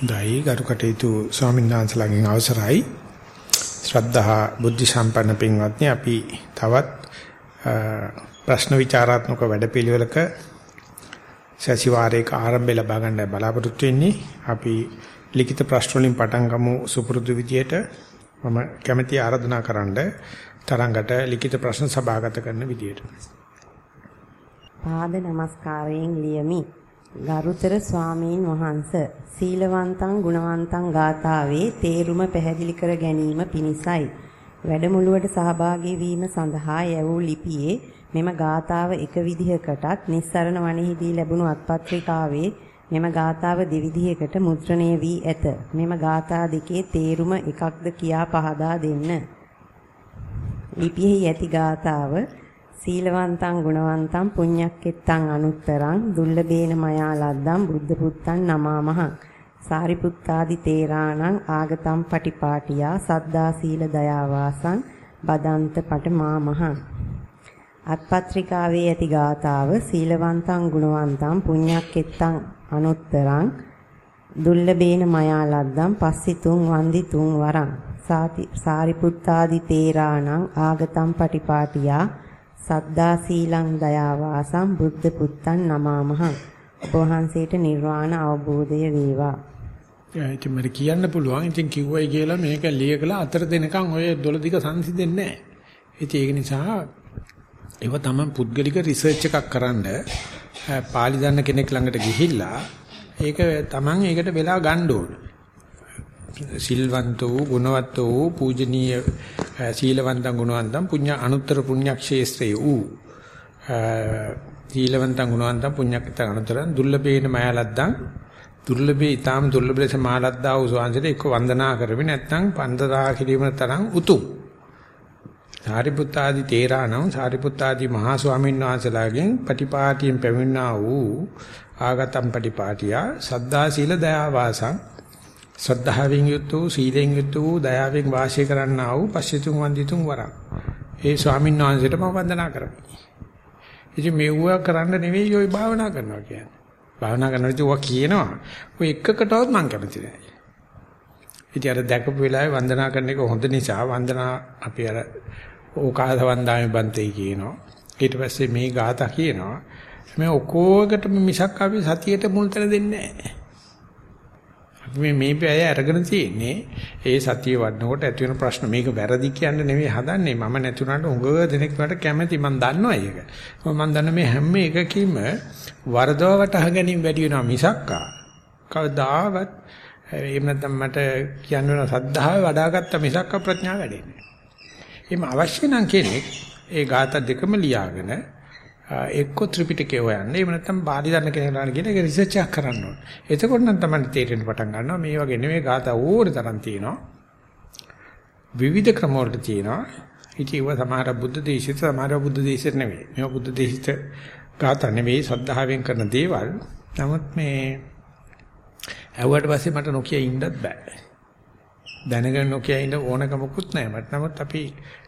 දෛ ගරු කටයුතු ස්වාමීන් වහන්සේලාගෙන් අවසරයි. ශ්‍රද්ධා බුද්ධ සම්පන්න පින්වත්නි අපි තවත් ප්‍රශ්න විචාරාත්මක වැඩපිළිවෙලක සතිವಾರයක ආරම්භය ලබා ගන්න බලාපොරොත්තු වෙන්නේ. අපි ලිඛිත ප්‍රශ්න වලින් පටන් ගමු සුපුරුදු විදියට. මම කැමැති ආරාධනා කරන්න තරංගට ලිඛිත ප්‍රශ්න සභාගත කරන විදියට. පාද නමස්කාරයෙන් ලියමි. ගරුතර ස්වාමීන් වහන්ස සීලවන්තං ගුණවන්තං ගාථාවේ තේරුම පැහැදිලි කර ගැනීම පිණිසයි. වැඩමුළුවට සහභාගී වීම සඳහා යැවූ ලිපියේ මෙම ගාථාව එක විදිහකටත් නිස්සරණ වණෙහිදී ලැබුණු අත්පත්‍රිකාවේ මෙම ගාථාව දෙවිධයකට මුද්‍රණය වී ඇත. මෙම ගාථා දෙකේ තේරුම එකක්ද කියා පහදා දෙන්න. ලිපියෙහි ඇති ගාථාව සීලවන්තං ගුණවන්තං පුඤ්ඤක්කෙත්තං අනුත්තරං දුල්ලබේන මයා ලද්දං බුද්ධ පුත්තං නමාමහං සාරිපුත්තාදි තේරාණං ආගතම් පටිපාටියා සද්දා සීල දයාවාසං බදන්ත පටමාමහං. අත්පත්‍රිකාවේ ඇති ගාතාව සීලවන්තං ගුණවන්තං පුඤ්ඤක්කෙත්තං අනුත්තරං දුල්ලබේන මයා ලද්දං පස්සිතුං වන්දි තුන් වරං සාරිපුත්තාදි තේරාණං ආගතම් පටිපාටියා සද්දා සීලං දයාවාසං බුද්ධ පුත්තං නමාමහං ඔබ වහන්සේට නිර්වාණ අවබෝධය වේවා. ඉතින් මට කියන්න පුළුවන්. ඉතින් කිව්වයි කියලා මේක ලියකලා අතර දෙනකන් ඔය දොළ දිග සංසිඳෙන්නේ නැහැ. ඉතින් ඒක නිසා ඒව තමයි පුද්ගලික රිසර්ච් එකක් කරන්න පාලි දන්න කෙනෙක් ළඟට ගිහිල්ලා ඒක Taman ඒකට වෙලා ගන්න ඕනේ. සිල්වන්ත වූ ගුණවත් වූ පූජනීය සීලවන්තං ගුණවන්තං පුඤ්ඤ අනුත්තර පුඤ්ඤක්ෂේත්‍රේ වූ සීලවන්තං ගුණවන්තං පුඤ්ඤක්ත අනුතරං දුර්ලභේන මයලද්දං දුර්ලභේ ඊටාම දුර්ලභ ලෙස මාලද්දා වූ ස්වාංශයට එක්ක වන්දනා කරමි. නැත්නම් පන්දදා කිරීම තරම් උතුම්. සාරිපුත්තාදී තේරාණං සාරිපුත්තාදී මහා ස්වාමීන් වහන්සේලාගෙන් පටිපාටියෙන් පැමිණා වූ ආගතම් පටිපාටියා සද්දා සීල දයා වාසං සද්ධාවෙන් යුත් වූ සීලෙන් යුත් වූ දයාවෙන් වාසය කරන්නා වූ පස්සිතුන් වන්දිතුන් වරක්. ඒ ස්වාමීන් වහන්සේට මම වන්දනා කරමි. ඉතින් මෙව්ව කරන්න නෙවෙයි ඔය භාවනා කරනවා කියන්නේ. භාවනා කරනවා ඉතින් ඔවා කියනවා. ඔය එකකටවත් මම කැමති නැහැ. ඉතින් අර දැකපු වෙලාවේ වන්දනා කරන එක හොඳ නිසා වන්දනා අපි අර ඕකාස වන්දාමේ බන්තේ කියනවා. ඊට පස්සේ මේ ગાතා කියනවා. මේ ඔකෝගටම මිසක් අපි සතියට මුල් තැන දෙන්නේ නැහැ. මේ මේ පැය අරගෙන තියෙන්නේ ඒ සතිය වඩනකොට ඇති වෙන ප්‍රශ්න. මේක වැරදි කියන්න නෙවෙයි හදන්නේ. මම නැතුණාට උඟ දෙනෙක් වට කැමැති. මම දන්නවා ඒක. මම දන්න මේ හැම එකකින්ම වරදව වටහා ගැනීම වැඩි වෙනවා මිසක්කා. කවදාවත් එහෙම නැත්නම් මට කියන්න වෙන සද්ධාව වඩාගත්ත මිසක්ක ප්‍රඥාව වැඩෙන්නේ එහෙම අවශ්‍ය නම් කෙනෙක් ඒ ગાත දෙකම ලියාගෙන එක්ක ත්‍රිපිටකය හොයන්න. එහෙම නැත්නම් බාලි දන්න කෙනෙකුට කියන එක රිසර්ච් එකක් කරන්න ඕනේ. එතකොට නම් තමයි තේරෙන්න පටන් ගන්නවා මේ වගේ නෙමෙයි ગાතා ඕන තරම් තියෙනවා. විවිධ ක්‍රම වලට තියෙනවා. ඉතින් ඒව සමහර බුද්ධ දේශිත සමහර බුද්ධ දේශිත නෙමෙයි. මේවා බුද්ධ දේශිත ગાතා නෙමෙයි සද්ධාවෙන් කරන දේවල්. නමුත් මේ ඇහුවට පස්සේ මට නොකිය ඉන්නත් බෑ. දැනගෙන නොකිය ඉන්න ඕනකමකුත් නැහැ. මට නමුත් අපි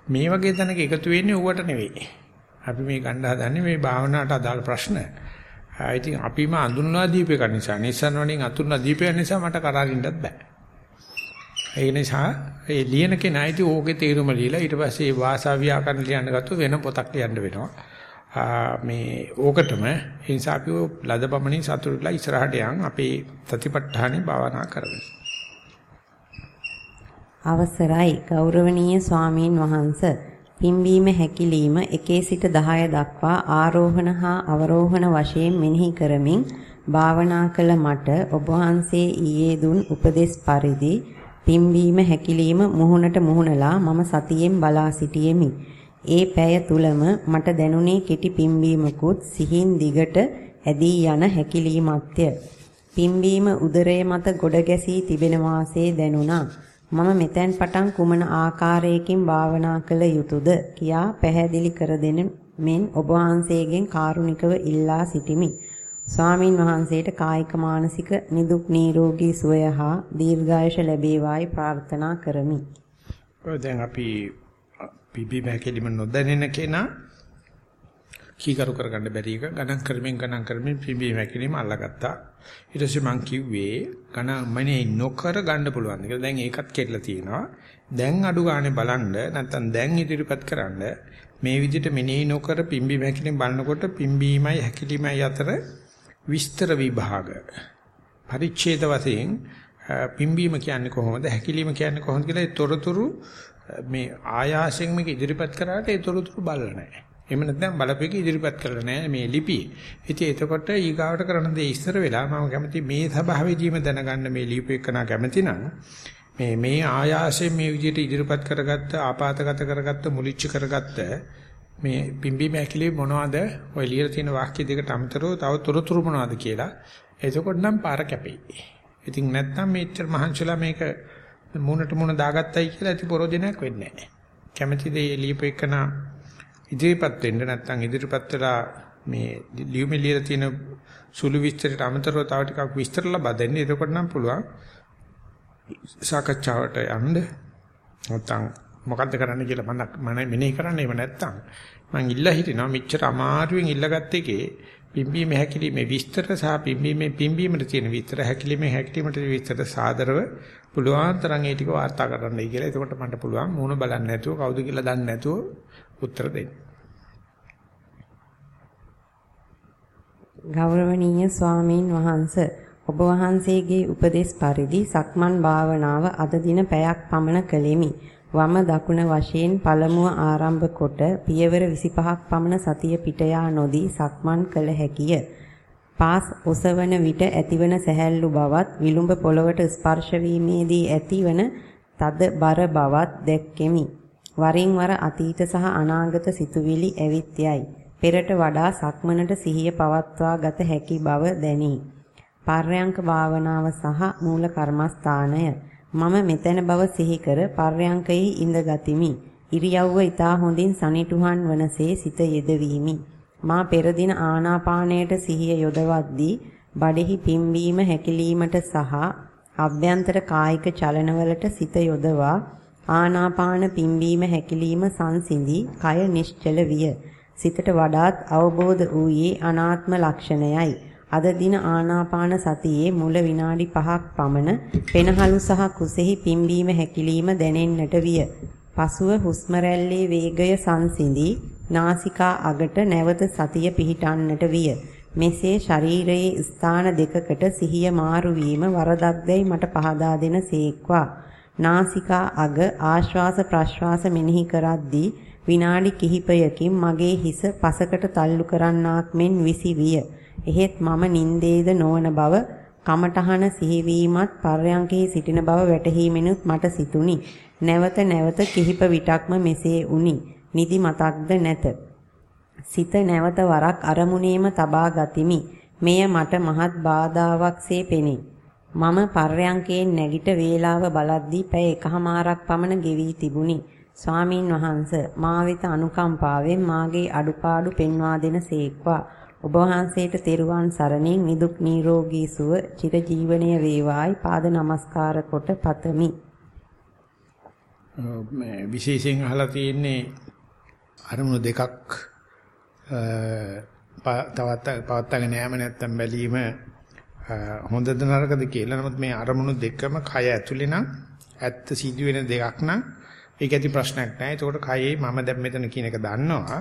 මේ වගේ තැනක එකතු වෙන්නේ ඌවට නෙවෙයි. අපි මේ ගන්න හදන්නේ මේ භාවනාවට අදාළ ප්‍රශ්න. ඉතින් අපිම අඳුන්වා දීපේක නිසා නිසන් වලින් අතුරුනා දීපේක නිසා මට කරාරින්නත් බෑ. ඒ නිසා ඒ ලියන කෙනා ඉතින් ඕකේ තේරුම ලියලා ඊට පස්සේ ඒ වාසා ව්‍යාකරණ ලියන්න ගත්තොත් වෙන පොතක් ලියන්න වෙනවා. මේ ඕකටම ඒ නිසා අපි ලදබමණින් සතුටුලා ඉස්සරහට යන් අපේ ප්‍රතිපත්තානේ භාවනා කරමු. අවසරයි ගෞරවනීය ස්වාමීන් වහන්සේ පිම්බීම හැකිලිම 1 සිට 10 දක්වා ආරෝහණ හා අවරෝහණ වශයෙන් මෙනෙහි කරමින් භාවනා කළ මට ඔබ වහන්සේ ඊයේ දුන් උපදේශ පරිදි පිම්බීම හැකිලිම මුහුණට මුහුණලා මම සතියෙන් බලා සිටියෙමි. ඒ පැය තුලම මට දැනුනේ කෙටි පිම්බීමකුත් සිහින් දිගට ඇදී යන හැකිලීමත්ය. පිම්බීම උදරය මත ගොඩ ගැසී තිබෙන වාසේ දැනුණා. මම මෙතෙන් පටන් කුමන ආකාරයකින් භාවනා කළ යුතුද කියා පැහැදිලි කර දෙන මෙන් ඔබ වහන්සේගෙන් කාරුණිකව ඉල්ලා සිටිමි. ස්වාමින් වහන්සේට කායික මානසික නිදුක් නිරෝගී සුවය හා දීර්ඝායුෂ ලැබේවායි ප්‍රාර්ථනා කරමි. දැන් අපි පිබි බැකලිම නොදැනෙන කෙනා කීකරු කරගන්න බැරි එක ගණන් කරමින් ගණන් කරමින් පිඹීම හැකිලිම අල්ලගත්තා. ඊට පස්සේ මං කිව්වේ ගණන් මනේ නොකර ගන්න පුළුවන් කියලා. දැන් ඒකත් කෙట్లా තියෙනවා. දැන් අඩු ගානේ බලන්න නැත්නම් දැන් ඉදිරිපත් කරන්න මේ විදිහට මෙනෙහි නොකර පිම්බීම හැකිලිම බලනකොට පිම්බීමයි හැකිලිමයි අතර විස්තර විභාග පරිච්ඡේද වශයෙන් පිම්බීම කියන්නේ කොහොමද හැකිලිම කියන්නේ කොහොමද කියලා ඒ තොරතුරු මේ ආයාසයෙන් මේක ඉදිරිපත් කරාට ඒ තොරතුරු බලලා නැහැ. එහෙම නැත්නම් බලපෑක ඉදිරිපත් කරලා නැහැ මේ ලිපියේ. ඉතින් එතකොට ඊගාවට කරන දේ ඉස්සර වෙලා මම කැමති මේ සභාවේදීම දැනගන්න මේ ලියුප එක්කනා කැමති නම් මේ මේ ආයාසයෙන් මේ විදිහට ඉදිරිපත් කරගත්ත ආපాతගත කරගත්ත මුලිච්ච කරගත්ත මේ පිම්බීම ඇකිලි මොනවද ඔය ලියලා තියෙන වාක්‍ය දෙකට අමතරව තව තොරතුරු මොනවද කියලා එතකොට නම් පාර කැපෙයි. ඉතින් නැත්නම් මේච්චර මහන්සිලා මේක මුණට මුණ දාගත්තයි කියලා ඇති පරෝජනයක් වෙන්නේ නැහැ. කැමැති දේ ලියපු එකනා ඉදිරිපත් වෙන්න නැත්නම් ඉදිරිපත් වෙලා මේ ලියුමේ ලියලා තියෙන සුළු විස්තරයට අමතරව තව ටිකක් විස්තර ලබා දෙන්න. එතකොට නම් පුළුවන් සාකච්ඡාවට යන්න. නැත්නම් මොකද්ද කරන්න කියලා මම මම මෙනෙහි කරන්න එහෙම නැත්නම් මම ඉල්ලා හිටිනවා මෙච්චර අමාරුවෙන් ඉල්ලගත්ත එකේ පිම්බීමේ හැකිලිමේ විස්තර සහ පිම්බීමේ පිම්බීමට තියෙන විස්තර හැකිලිමේ හැකිලිමට විස්තර සාදරව පුළුවන් තරම් ඒ ටික වාර්තා කරන්නයි කියලා. එතකොට මට පුළුවන් මූණ බලන්න නැතුව කවුද කියලා දන්නේ නැතුව උත්තර දෙන්න. ගෞරවනීය ස්වාමීන් වහන්ස ඔබ වහන්සේගේ උපදෙස් පරිදි සක්මන් භාවනාව අද දින පැයක් පමණ කළෙමි. වම දකුණ වශයෙන් පළමුව ආරම්භ කොට පියවර 25ක් පමණ සතිය පිට යා නොදී සක්මන් කළ හැකිය. පාස් ඔසවන විට ඇතිවන සැහැල්ලු බවත් විලුඹ පොළවට ස්පර්ශ වීමේදී ඇතිවන තද බර බවත් දැක්කෙමි. වරින් වර අතීත සහ අනාගත සිතුවිලි ඇවිත් යයි. පෙරට වඩා සක්මනට සිහිය පවත්වා ගත හැකි බව දැනේ. පර්යංක භාවනාව සහ මූල කර්මස්ථානය මම මෙතන බව සිහි කර පර්යංකයේ ඉඳ ගතිමි. ඉරියව්ව ඊතා හොඳින් සනිටුහන් වනසේ සිත යෙදවීමි. මා පෙර දින ආනාපානයට සිහිය යොදවද්දී බඩෙහි පිම්බීම හැකිලීමට සහ අභ්‍යන්තර කායික චලනවලට සිත යොදවා ආනාපාන පිම්බීම හැකිලිම සංසිඳී කය නිශ්චල විය. සිතට වඩාත් අවබෝධ වූයේ අනාත්ම ලක්ෂණයයි. අද දින ආනාපාන සතියේ මුල විනාඩි 5ක් පමණ පෙනහළු සහ කුසෙහි පිම්බීම හැකිලිම දැනෙන්නට විය. පසුව හුස්ම වේගය සංසිඳී නාසිකා අගට නැවත සතිය පිහිටන්නට විය. මෙසේ ශරීරයේ ස්ථාන දෙකකට සිහිය මාරු වීම වරදක්දයි මට පහදා දෙන සේක්වා. නාසිකා අග ආශ්වාස ප්‍රශ්වාස මෙනෙහි කරද්දී විනාඩි කිහිපයකින් මගේ හිස පසකට තල්ලු කරන්නාක් මෙන් විසිවිය. එහෙත් මම නින්දේද නොවන බව කමටහන සිහිවීමත් පර්යංකේ සිටින බව වැටහීමෙනුත් මට සිතුනි. නැවත නැවත කිහිප විටක්ම මෙසේ වුනි. නිදි මතක්ද නැත. සිත නැවත වරක් අරමුණේම තබා ගතිමි. මෙය මට මහත් බාධාවක්සේ පෙනේ. මම පර්යංකයෙන් නැගිට වේලාව බලද්දී පැය එකහමාරක් පමණ ගෙවි තිබුණි. ස්වාමින් වහන්ස මා වෙත අනුකම්පාවෙන් මාගේ අඩුපාඩු පෙන්වා දෙන සේක්වා. ඔබ වහන්සේට තෙරුවන් සරණින් නිදුක් නිරෝගී සුව චිරජීවනයේ වේවායි පාද නමස්කාර කොට පතමි. මේ විශේෂයෙන් අහලා තියෙන්නේ අරමුණු දෙකක් තවත් පවත්වාගෙන යෑම නැත්තම් බැලීම හොඳද නරකද කියලා. නමුත් මේ අරමුණු දෙකම කය ඇතුලේ නම් ඇත්ත සිදු වෙන දෙකක් නම් ඒක ඇති ප්‍රශ්නයක් නෑ. ඒකට කයේ මම දැන් මෙතන කියන එක දන්නවා.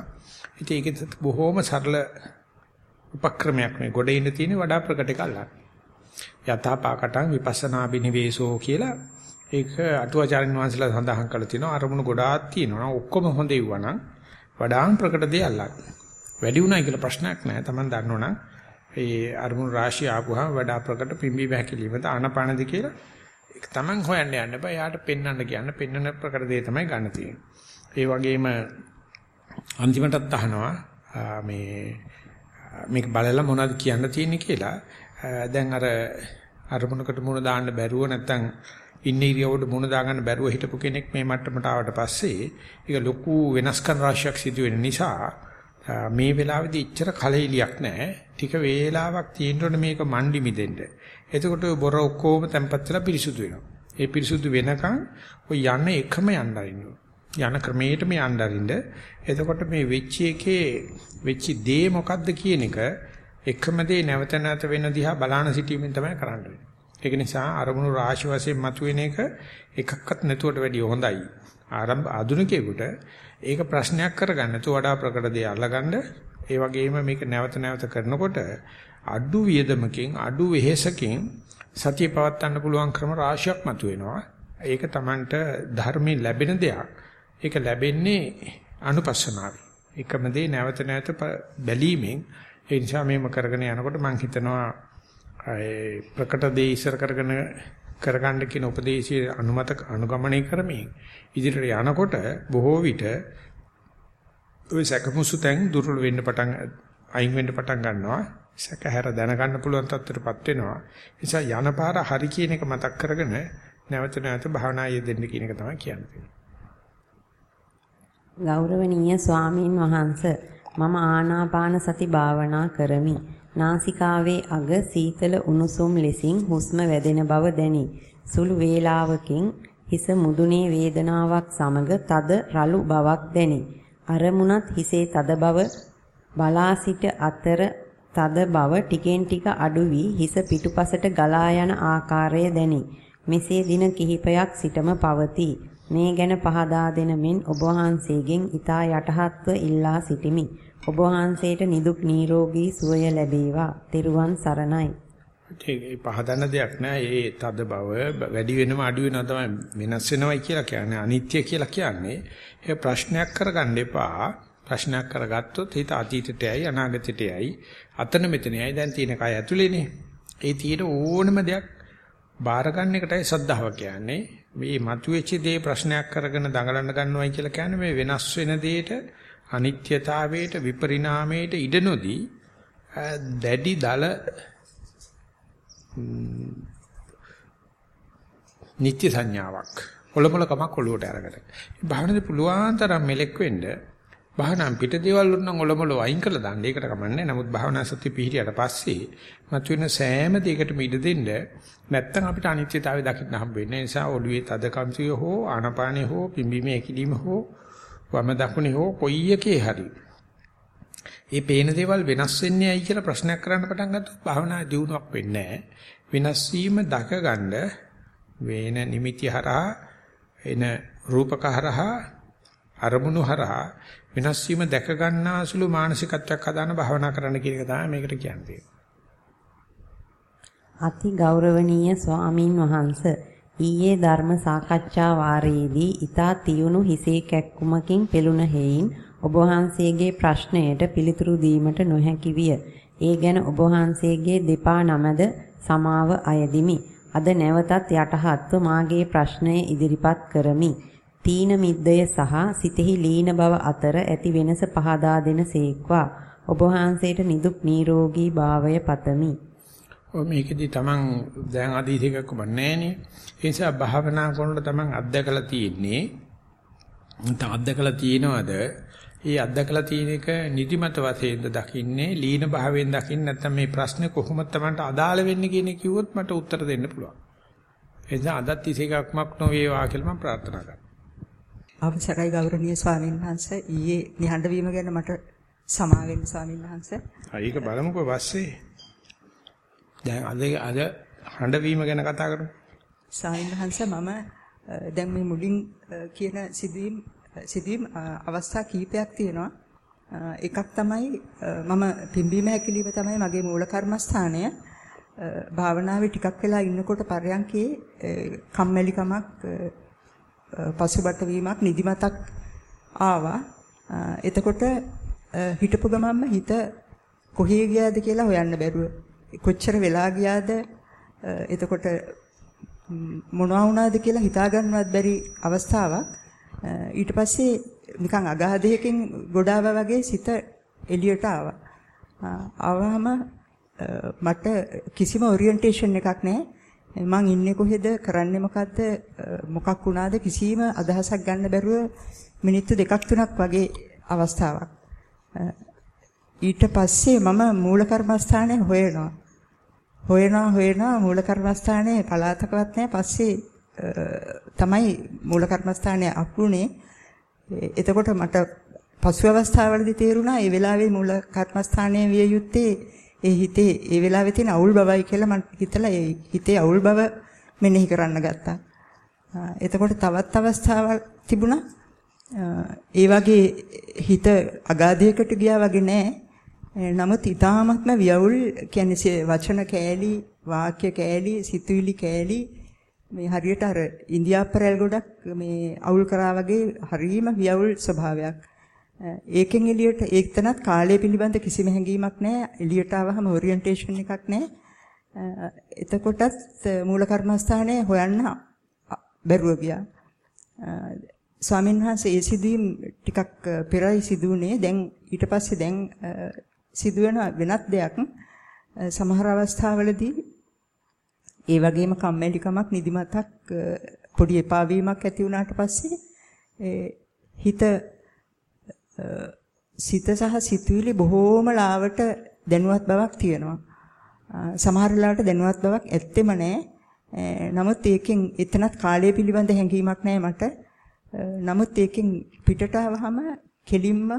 ඉතින් ඒක බොහොම සරල උපක්‍රමයක් මේ ගොඩේ ඉන්න තියෙන වඩා ප්‍රකට එක අල්ලන්න. යථාපාකටං විපස්සනා බිනිවේසෝ කියලා ඒක අටුවාචාරින් වහන්සේලා සඳහන් කරලා තිනවා අරමුණු ගොඩාක් තියෙනවා. ඔක්කොම හොඳ ඉවනම් වඩාම් ප්‍රකට දේ අල්ලන්න. වැඩි උනායි කියලා ප්‍රශ්නයක් නෑ. Taman දන්නවනම් ඒ අරමුණු රාශිය ආපුවාම වඩා ප්‍රකට පිම්බි බහැකිලිමද ආනපානද කියලා ඒක Taman හොයන්න යන්න බෑ. යාට පෙන්වන්න කියන්න පෙන්වන ප්‍රකට දේ තමයි ගන්න තියෙන්නේ. ඒ වගේම අන්තිමටත් අහනවා මේ මේක බලලා මොනවද කියන්න තියෙන්නේ කියලා. දැන් අර අරමුණකට මුණ දාන්න බැරුව නැත්තම් ඉන්න ඉරියව්වට මුණ දාගන්න බැරුව හිටපු කෙනෙක් මේ මට්ටමට ආවට පස්සේ ඒක ලොකු වෙනස්කම් රාශියක් සිදු වෙන නිසා මේ වෙලාවේදී ඉච්චර කලෙලියක් නැහැ. ටික වේලාවක් තියෙනකොට මේක මණ්ඩි මිදෙන්න. එතකොට බොර ඔක්කොම තැම්පත් වෙලා පිරිසුදු වෙනවා. ඒ පිරිසුදු වෙනකන් ඔය යන්න එකම යන්න ඉන්නවා. යන ක්‍රමයටම යන්න අරින්න. එතකොට මේ වෙච්ච එකේ වෙච්ච දේ මොකද්ද කියන එක එකම දේ නැවත නැවත වෙන දිහා බලාන සිටීමෙන් තමයි කරන්න වෙන්නේ. ඒක නිසා අරමුණු රාශි වශයෙන් මතුවෙන එක එකක්වත් නැතුවට වැඩිය හොඳයි. ආරම්භ ආධුනිකයෙකුට ඒක ප්‍රශ්නයක් කරගන්න නැතුව වඩා ප්‍රකට දේ අල්ලගන්න ඒ වගේම මේක නැවත නැවත කරනකොට අඩු වියදමකින් අඩු වෙහෙසකින් සතිය පවත්වන්න පුළුවන් ක්‍රම රාශියක් මතුවෙනවා. ඒක Tamanට ධර්මයෙන් ලැබෙන දෙයක්. ඒක ලැබෙන්නේ අනුපස්සනාවේ. එකම දේ නැවත නැවත බැලීමෙන් ඒ නිසා මේම කරගෙන යනකොට මම හිතනවා ඒ ප්‍රකට දේ ඉස්සර කරගෙන කරගන්න කියන උපදේශයේ අනුමත අනුගමනය කරමින් ඉදිරියට යනකොට බොහෝ විට ওই සැකමුසු තැන් දුර්වල වෙන්න පටන් අයින් වෙන්න පටන් ගන්නවා. සැකහැර දැනගන්න පුළුවන් තත්ත්වයටපත් වෙනවා. නිසා යන පාර හරි කියන එක මතක් කරගෙන නැවත නැවත භාවනා යෙදෙන්න කියන එක තමයි කියන්නේ. ගෞරවනීය ස්වාමින් වහන්සේ මම ආනාපාන සති භාවනා කරමි. නාසිකාවේ අග සීතල උණුසුම් ලෙසින් හුස්ම වැදෙන බව දැනේ. සුළු වේලාවකින් හිස මුදුනේ වේදනාවක් සමග තද රළු බවක් දැනේ. අරමුණත් හිසේ තද බව බලා සිට අතර තද බව ටිකෙන් ටික අඩු වී හිස පිටුපසට ගලා යන ආකාරය දැනේ. මෙසේ දින කිහිපයක් සිටම පවතී. මේ ගැන පහදා දෙන මෙන් ඔබ වහන්සේගෙන් ඊතා යටහත්ව ඉල්ලා සිටිමි. ඔබ වහන්සේට නිදුක් නිරෝගී සුවය ලැබේවා. තෙරුවන් සරණයි. ඒ පහදන්න දෙයක් නෑ. ඒ තද බව වැඩි වෙනව අඩු වෙනව තමයි වෙනස් වෙනවයි කියලා කියන්නේ. අනිත්‍ය කියලා කියන්නේ. ඒ ප්‍රශ්නයක් කරගන්න එපා. ප්‍රශ්නයක් කරගත්තොත් හිත අතීතයටයි අනාගතයටයි අතන මෙතනයි දැන් තියෙන කය ඇතුලේනේ. ඒ තියෙන ඕනම දෙයක් බාර ගන්න එකටයි සද්ධාව කියන්නේ. මේ මතුවෙච්ච දේ ප්‍රශ්නයක් කරගෙන දඟලන්න ගන්නවයි කියලා කියන්නේ මේ වෙනස් වෙන දෙයට අනිත්‍යතාවයට විපරිණාමයට ඉඩ නොදී දැඩි දල නිත්‍ය සංඥාවක් ඔලොමලකමක් ඔලුවට අරගෙන. භාවනාවේ පුළුවන් තරම් මෙලෙක් වෙන්න භාවනාන් පිට දේවල් වුණ නම් ඔලොමල වයින් කරලා දාන්න. ඒකට කමන්නේ. නමුත් භාවනා සත්‍ය පිහිටියට පස්සේ මතුවෙන සෑම දෙයකටම ඉඩ දෙන්න නැත්තම් අපිට අනිත්‍යතාවය දකින්න හම්බ වෙන්නේ. ඒ නිසා ඔළුවේ තද කම්සිය හෝ ආනපානිය හෝ පිම්බීමේ ඇකිලිම හෝ වම දකුණේ හෝ කොයි එකේ හරි. ඒ පේන දේවල් වෙනස් වෙන්නේ ඇයි කියලා ප්‍රශ්නයක් කරන්න පටන් ගත්තොත් භාවනා දියුණුවක් වෙන්නේ වෙනස් වීම දක ගන්න වේන නිමිති හරහා එන රූපක හරහා අරමුණු හරහා වෙනස් වීම දැක ගන්නාසුළු මානසිකත්වයක් හදාන භාවනා කරන්න කියන එක තමයි මේකට කියන්නේ. අති ගෞරවනීය ස්වාමින් වහන්සේ. ඊයේ ධර්ම සාකච්ඡා වාරයේදී ඊතා තියුණු හිසේ කැක්කුමකින් පෙළුණ හේයින් ඔබ වහන්සේගේ ප්‍රශ්නයට පිළිතුරු දීමට නොහැකි විය. ඒ ගැන ඔබ වහන්සේගේ දෙපා නමද සමාව අයදිමි. අද නැවතත් යටහත්ව මාගේ ප්‍රශ්නය ඉදිරිපත් කරමි. තීන මිද්දය සහ සිතෙහි ලීන බව අතර ඇති වෙනස පහදා දෙන සේක්වා. ඔබ වහන්සේට නිදුක් නිරෝගී භාවය පතමි. ඔය මේකෙදි තමන් දැන් අදීතිකක් කොබන්නේ නෑනේ. ඒ නිසා භාවනා කරනකොට තමන් අත්දකලා තියෙන්නේ නැත්නම් අත්දකලා තියෙනවද? ඒ අත්දකලා තියෙන එක නිදිමත වශයෙන්ද දකින්නේ, ලීන භාවයෙන් දකින්නේ නැත්නම් මේ ප්‍රශ්නේ කොහොමද තමන්ට අදාළ වෙන්නේ කියන එක කිව්වොත් මට උත්තර දෙන්න පුළුවන්. ඒ නිසා අදත් ඉසේකක්මක් නොවේවා කියලා මම ප්‍රාර්ථනා කරනවා. අවසරයි ගෞරවනීය ස්වාමීන් වහන්සේ ඊයේ නිහඬ වීම ගැන මට සමා වෙන්න ස්වාමීන් වහන්සේ. ආ ඒක බලමුකෝ පස්සේ. දැන් අද අද හඬ වීම ගැන කතා කරමු. සාහිණහන්ස මම දැන් මේ මුලින් කියන සිදුවීම් සිදුවීම් අවස්ථා කීපයක් තියෙනවා. එකක් තමයි මම පිම්බීම හැකිලිම තමයි මගේ මූල කර්මස්ථානය. භාවනාවේ ටිකක් වෙලා ඉන්නකොට පරයන්කේ කම්මැලිකමක් පසුබට වීමක් නිදිමතක් ආවා. එතකොට හිටපු ගමන්ම හිත කොහේ ගියාද කියලා හොයන්න බැරුව කොච්චර වෙලා ගියාද එතකොට මොනවා වුණාද කියලා හිතා ගන්නවත් බැරි අවස්ථාවක්. ඊට පස්සේ නිකන් අගාධයකින් ගොඩාව වගේ සිත එළියට ආවා. ආවම මට කිසිම ඔරියන්ටේෂන් එකක් නැහැ. මං ඉන්නේ කොහෙද කරන්නේ මොකද්ද මොකක් වුණාද කිසිම අදහසක් ගන්න බැරුව මිනිත්තු දෙකක් තුනක් වගේ අවස්ථාවක්. ඊට පස්සේ මම මූල කර්මස්ථානයේ හොයනවා. හොයනවා හොයනවා මූල කර්මස්ථානයේ පලාතකවත් නැහැ. පස්සේ තමයි මූල කර්මස්ථානයේ අකුණේ එතකොට මට පසු අවස්ථාවලදී තේරුණා ඒ වෙලාවේ මූල කර්මස්ථානයේ විය යුත්තේ ඒ හිතේ ඒ වෙලාවේ තියෙන අවුල් බවයි කියලා මම හිතලා ඒ හිතේ අවුල් බව මෙනෙහි කරන්න ගත්තා. එතකොට තවත් අවස්ථාවක් තිබුණා. ඒ වගේ හිත අගාධයකට ගියා වගේ නෑ. නමුත් ඊ타මත්ම වියවුල් කියන්නේ වචන කෑලි, වාක්‍ය කෑලි, සිතුවිලි කෑලි මේ හරියට අර ඉන්දියාප්පරැල් ගොඩක් මේ අවුල් කරා වගේ හරීම වියවුල් ස්වභාවයක්. ඒකෙන් එළියට ඒකතනත් කාලය පිළිබඳ කිසිම හැඟීමක් නැහැ. එළියට ආවහම ඔරියන්ටේෂන් එකක් නැහැ. එතකොටත් මූල කර්මස්ථානයේ හොයන්න බැරුව ගියා. ස්වාමීන් වහන්සේ ඒ සිදුවීම් ටිකක් පෙරයි සිදුුනේ. දැන් ඊට පස්සේ දැන් සිදුවෙන වෙනත් දෙයක් සමහර අවස්ථාවලදී ඒ වගේම කම්මැලිකමක් නිදිමතක් පොඩි එපා වීමක් ඇති වුණාට පස්සේ හිත සිත සහ සිතුවිලි බොහෝම ලාවට දැනුවත් බවක් තියෙනවා. සමහර වෙලාවට දැනුවත් බවක් ඇත්තෙම නැහැ. නමුත් ඒකෙන් එතනත් කාලය පිළිබඳ හැඟීමක් නැහැ මට. නමුත් ඒකෙන් පිටට ආවහම කෙලින්ම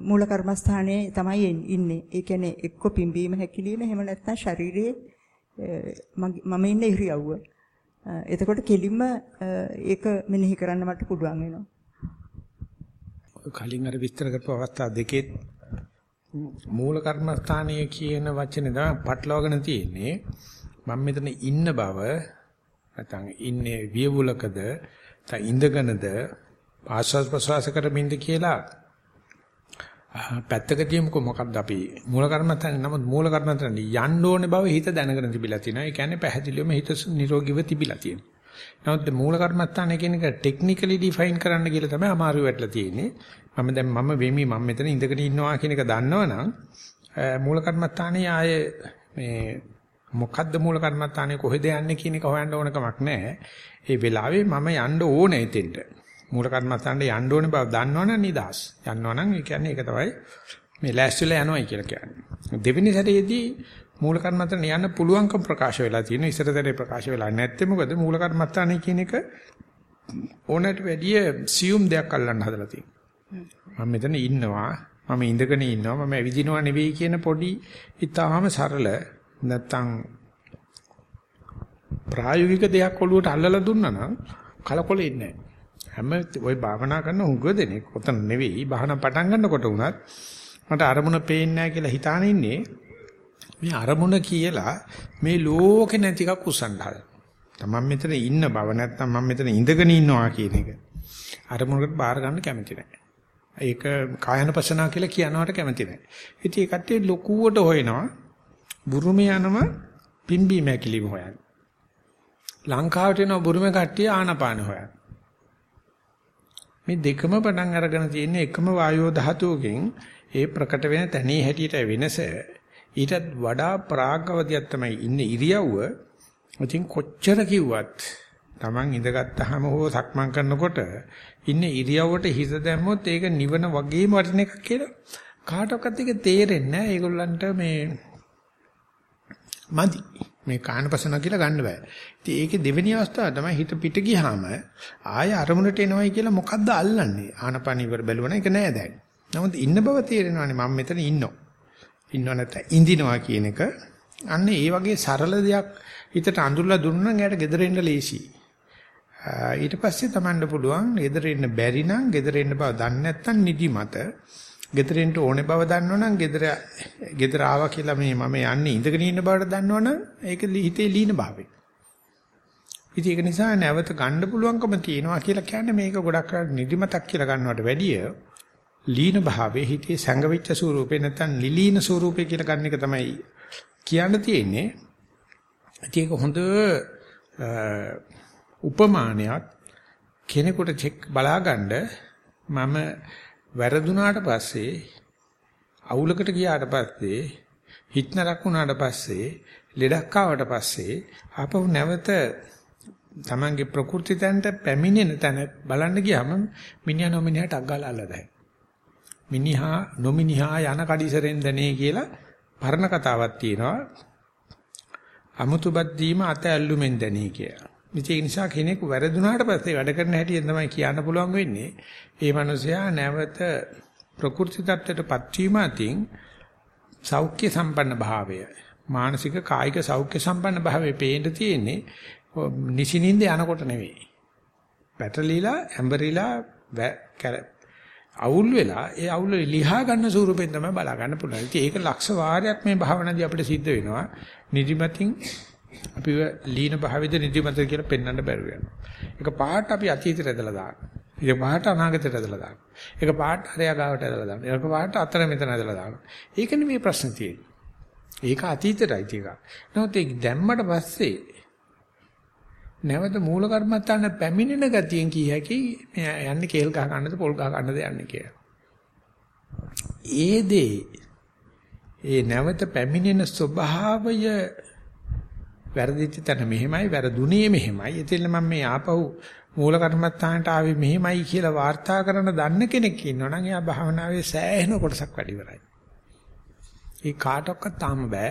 මූල කර්මස්ථානයේ තමයි ඉන්නේ. ඒ කියන්නේ එක්ක පිම්බීම හැකිලිම එහෙම නැත්නම් ශරීරයේ මම ඉන්න ඉරියව්ව. එතකොට කෙලින්ම ඒක මෙනෙහි කරන්න මට පුළුවන් වෙනවා. කලින් අර විස්තර කරපු අවස්ථා දෙකේ මූල කර්මස්ථානයේ කියන වචනේ තමයි පටලවාගෙන තියෙන්නේ. මම මෙතන ඉන්න බව නැත්නම් ඉන්නේ වියවුලකද නැත්නම් ඉඳගෙනද ආශ්වාස ප්‍රශ්වාස කරමින්ද කියලා පැත්තක තියමුකෝ මොකක්ද අපි මූල කර්මස්ථානේ නමුත් මූල කර්මස්ථානේ යන්න ඕනේ බව හිත දැනගෙන තිබිලා තියෙනවා. ඒ කියන්නේ පැහැදිලිවම හිත නිරෝගීව තිබිලා තියෙනවා. නමුත් මූල කර්මස්ථානය කියන එක ටෙක්නිකලි ඩිෆයින් කරන්න කියලා තමයි අමාරු වෙట్లా තියෙන්නේ. මම දැන් මම වෙමි මම මෙතන ඉඳගෙන ඉන්නවා කියන එක දන්නවනම් මූල කර්මස්ථානයේ ආයේ මේ මොකද්ද මූල කර්මස්ථානයේ කොහෙද යන්නේ කියන එක හොයන්න ඕන කමක් නැහැ. ඒ වෙලාවේ මම යන්න ඕනේ එතෙන්ට. මූල කර්මස්ථානට යන්න ඕනේ බව දන්නවනම් නිදාස්. යන්නවනම් ඒ කියන්නේ ඒක තමයි මේ ලෑස්තිලා යනවායි කියලා කියන්නේ. දෙවෙනි සැරේදී මූල කර්මස්ථාන යන්න පුළුවන්කම ප්‍රකාශ වෙලා තියෙනවා. ඉස්සරතරේ ප්‍රකාශ වෙලා නැත්තේ මොකද මූල කර්මස්ථානයි කියන එක ඕනට වැඩිය සියුම් දෙයක් අල්ලන්න හදලා තියෙනවා. මම මෙතන ඉන්නවා. මම ඉඳගෙන ඉන්නවා. මම ඇවිදිනවා නෙවෙයි කියන පොඩි ඊටාම සරල නැත්තම් ප්‍රායෝගික දෙයක් ඔළුවට අල්ලලා දුන්නා නම් කලකොලෙ ඉන්නේ හැම ওই භාවනා කරන උග දෙනෙක් ඔතන නෙවෙයි භාවනා පටන් ගන්නකොට උනත් මට අරමුණ පේන්නේ නැහැ කියලා හිතාන ඉන්නේ මේ අරමුණ කියලා මේ ලෝකේ නැති එකක් උස්සන්න හදන. තමන් මෙතන ඉන්න බව නැත්නම් මම මෙතන ඉඳගෙන ඉන්නවා කියන එක. අරමුණකට බාර ගන්න කැමති නැහැ. ඒක කායනපසනා කියලා කියනවට කැමති නැහැ. ඉතින් ඒ කට්ටිය ලොකුවට හොයනවා. බුරුමේ යනම පිම්බීම හැකිලිම හොයන. ලංකාවට එන බුරුමේ කට්ටිය ආනපාන හොයන. මේ දෙකම පටන් අරගෙන තියෙන එකම වායෝ ධාතුවකින් ඒ ප්‍රකට වෙන තැනේ හැටියට වෙනස ඊටත් වඩා ප්‍රාග්ගවදියක් තමයි ඉන්නේ ඉරියව්ව. ඉතින් කොච්චර කිව්වත් Taman ඉඳගත්tාම හෝ සක්මන් කරනකොට ඉන්නේ ඉරියව්වට හිත දැම්මොත් ඒක නිවන වගේම වටින එකක් කියලා කාටවත් ඒක තේරෙන්නේ නැහැ. ඒගොල්ලන්ට මේ මදි. මේ කානපසන කියලා ගන්න බෑ. ඉතින් ඒකේ දෙවෙනි අවස්ථාව තමයි හිත පිට ගියාම ආය අරමුණට එනවයි කියලා මොකද්ද අල්ලන්නේ? ආනපන ඉවර බැලුවන එක නෑ දැන්. නමුත් ඉන්න බව තේරෙනවානේ මම මෙතන ඉන්නවා. ඉන්නව නැත්නම් ඉඳිනවා කියන එක අන්න ඒ වගේ සරල දෙයක් හිතට අඳුරලා දුන්නා නම් එයාට gedera එන්න ලේසි. ඊට පස්සේ Tamanට පුළුවන් gedera එන්න බැරි නම් gedera එන්න බව දන්නේ නැත්නම් නිදි මත gedera එන්න ඕනේ බව දන්නවනම් gedera gedera ආවා කියලා මේ මම යන්නේ ඉඳගෙන ඉන්න බවට දන්නවනම් ඒක හිතේ ලීන භාවය. ඉතින් ඒක නිසා නැවත ගන්න පුළුවන්කම තියෙනවා කියලා කියන්නේ මේක ගොඩක් නිදිමතක් කියලා ගන්නවට වැඩිය ලීන භාවයේ හිතේ සංගවිච්ච ස්වරූපේ නැත්නම් නිලීන ස්වරූපේ කියලා ගන්න එක තමයි කියන්න තියෙන්නේ. ඒක හොඳ උපමානයක් කෙනෙකුට චෙක් බලාගන්න මම වැරදුනාට පස්සේ අවුලකට ගියාට පස්සේ හිටනරක් වුණාට පස්සේ ලෙඩක් ආවට පස්සේ ආපහු නැවත තමන්ගේ ප්‍රകൃති තැනට පැමිණෙන තැන බලන්න ගියාම මිනිහා නොමිනිහට අග්ගාලා අල්ලදයි. මිනිහා නොමිනිහා යන කඩිසරෙන් දැනේ කියලා පරණ කතාවක් තියෙනවා. අමුතුබත් දීම අත ඇල්ලුමෙන් දැනේ කියලා. ඒ නිසා කෙනෙක් වැරදුනාට පස්සේ වැඩ කරන හැටියෙන් තමයි කියන්න පුළුවන් වෙන්නේ. ඒ මනුස්සයා නැවත ප්‍රකෘති tattරයටපත් වීම අතින් සෞඛ්‍ය සම්පන්න භාවය මානසික කායික සෞඛ්‍ය සම්පන්න භාවයේ පේන්න තියෙන්නේ නිසිනින්ද යනකොට නෙවෙයි. පැටලිලා ඇඹරිලා අවුල් වෙලා ඒ අවුල ලිහා ගන්න ස්වරූපෙන් තමයි බලා ගන්න පුළුවන්. ඉතින් ඒක ලක්ෂ වාරයක් මේ භාවනාදී අපිට සිද්ධ වෙනවා. නිදිමතින් අපිව ලීන භාවෙද නිදිමත කියලා පෙන්වන්න බැරුව යනවා. ඒක පාට අපි අතීතයට ඇදලා දානවා. ඒක පාට අනාගතයට ඇදලා දානවා. ඒක පාට හරයා ගාවට ඇදලා දානවා. ඒක පාට අතර මෙතන ඇදලා දානවා. ඒක නෙමෙයි ප්‍රශ්න තියෙන්නේ. ඒක අතීතයයි ටික. නමුත් ඒක දැම්මට පස්සේ නැවත මූල කර්මත්තාන පැමිණෙන ගතියෙන් කිය හැකි මේ යන්නේ කේල් ගහ ගන්නද පොල් ගහ ගන්නද යන්නේ කියලා. ඒ දේ ඒ නැවත පැමිණෙන ස්වභාවය වැරදිච්ච තැන මෙහෙමයි වැරදුනේ මෙහෙමයි. එතෙල්ල මම මේ ආපහු මූල කර්මත්තානට ආවේ මෙහෙමයි කියලා වාර්තා කරන දන්න කෙනෙක් ඉන්නවනම් එයා භාවනාවේ සෑහෙන කොටසක් වැඩි ඉවරයි. ඒ කාටවත් තාම බෑ.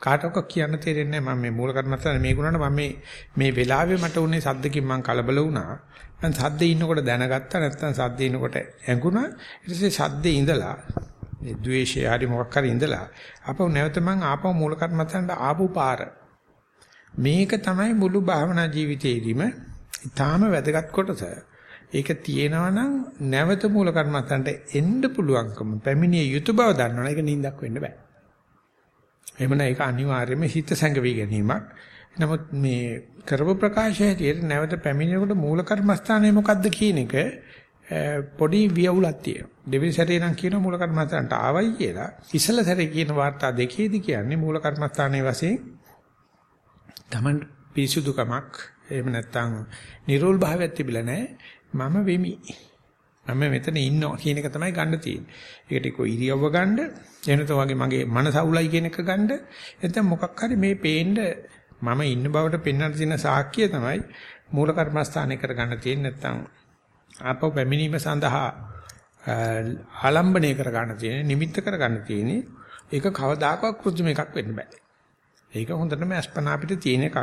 කාටවත් කියන්න තේරෙන්නේ නැහැ මම මේ මූල කර්මස්ථානේ මේ ගුණාට මම මේ මේ වෙලාවේ මට උනේ සද්දකින් මම කලබල වුණා. මම සද්දේ ඉන්නකොට දැනගත්තා නැත්නම් සද්දේ ඉන්නකොට ඇඟුණා. ඊට පස්සේ සද්දේ ඉඳලා මේ ද්වේෂය හරි මොකක් හරි ඉඳලා ආපහු නැවත මම ආපහු මූල කර්මස්ථානට ආපු පාර. මේක තමයි මුළු භාවනා ජීවිතේදීම ඊටාම වැදගත් කොටස. ඒක තියෙනවා නම් නැවත මූල කර්මස්ථානට එන්න පුළුවන්කම පැමිණිය යුතු බව දන්නවනේ ඒක නිින්දක් වෙන්න බෑ. එහෙමනම් ඒක අනිවාර්යයෙන්ම හිත සැඟවි ගැනීමක්. නමුත් මේ කරපු ප්‍රකාශය හැටියට නැවත පැමිණෙනකොට මූල කර්මස්ථානය මොකද්ද කියන එක පොඩි වියවුලක් තියෙනවා. දෙවෙනි සැරේ නම් කියන මූල කර්මස්ථානට ආවයි කියලා. ඉස්සල සැරේ කියන වාර්තා දෙකේදී කියන්නේ මූල කර්මස්ථානයේ වශයෙන් තමන් පිසුදුකමක් එහෙම නැත්නම් නිරෝල් භාවයක් තිබිලා නැහැ. මම වෙමි. මම මෙතන ඉන්නවා කියන එක තමයි ගන්න තියෙන්නේ. ඒකට එක්ක ඉරියව්ව ගන්න, එනතෝ වගේ මගේ මනස අවුලයි කියන එක ගන්න. එතන මොකක් හරි මේ පේන්න මම ඉන්න බවට පෙන්වන්න තියෙන සාක්කිය තමයි මූල කර්මස්ථානය කරගන්න තියෙන්නේ නැත්නම් ආපහු පැමිණීම සඳහා ආලම්බණය කරගන්න තියෙන්නේ, නිමිත්ත කරගන්න තියෙන්නේ. ඒක කවදාකවත් කෘත්‍රිම එකක් වෙන්න බෑ. ඒක හොඳටම අස්පනා අපිට තියෙන එකක්.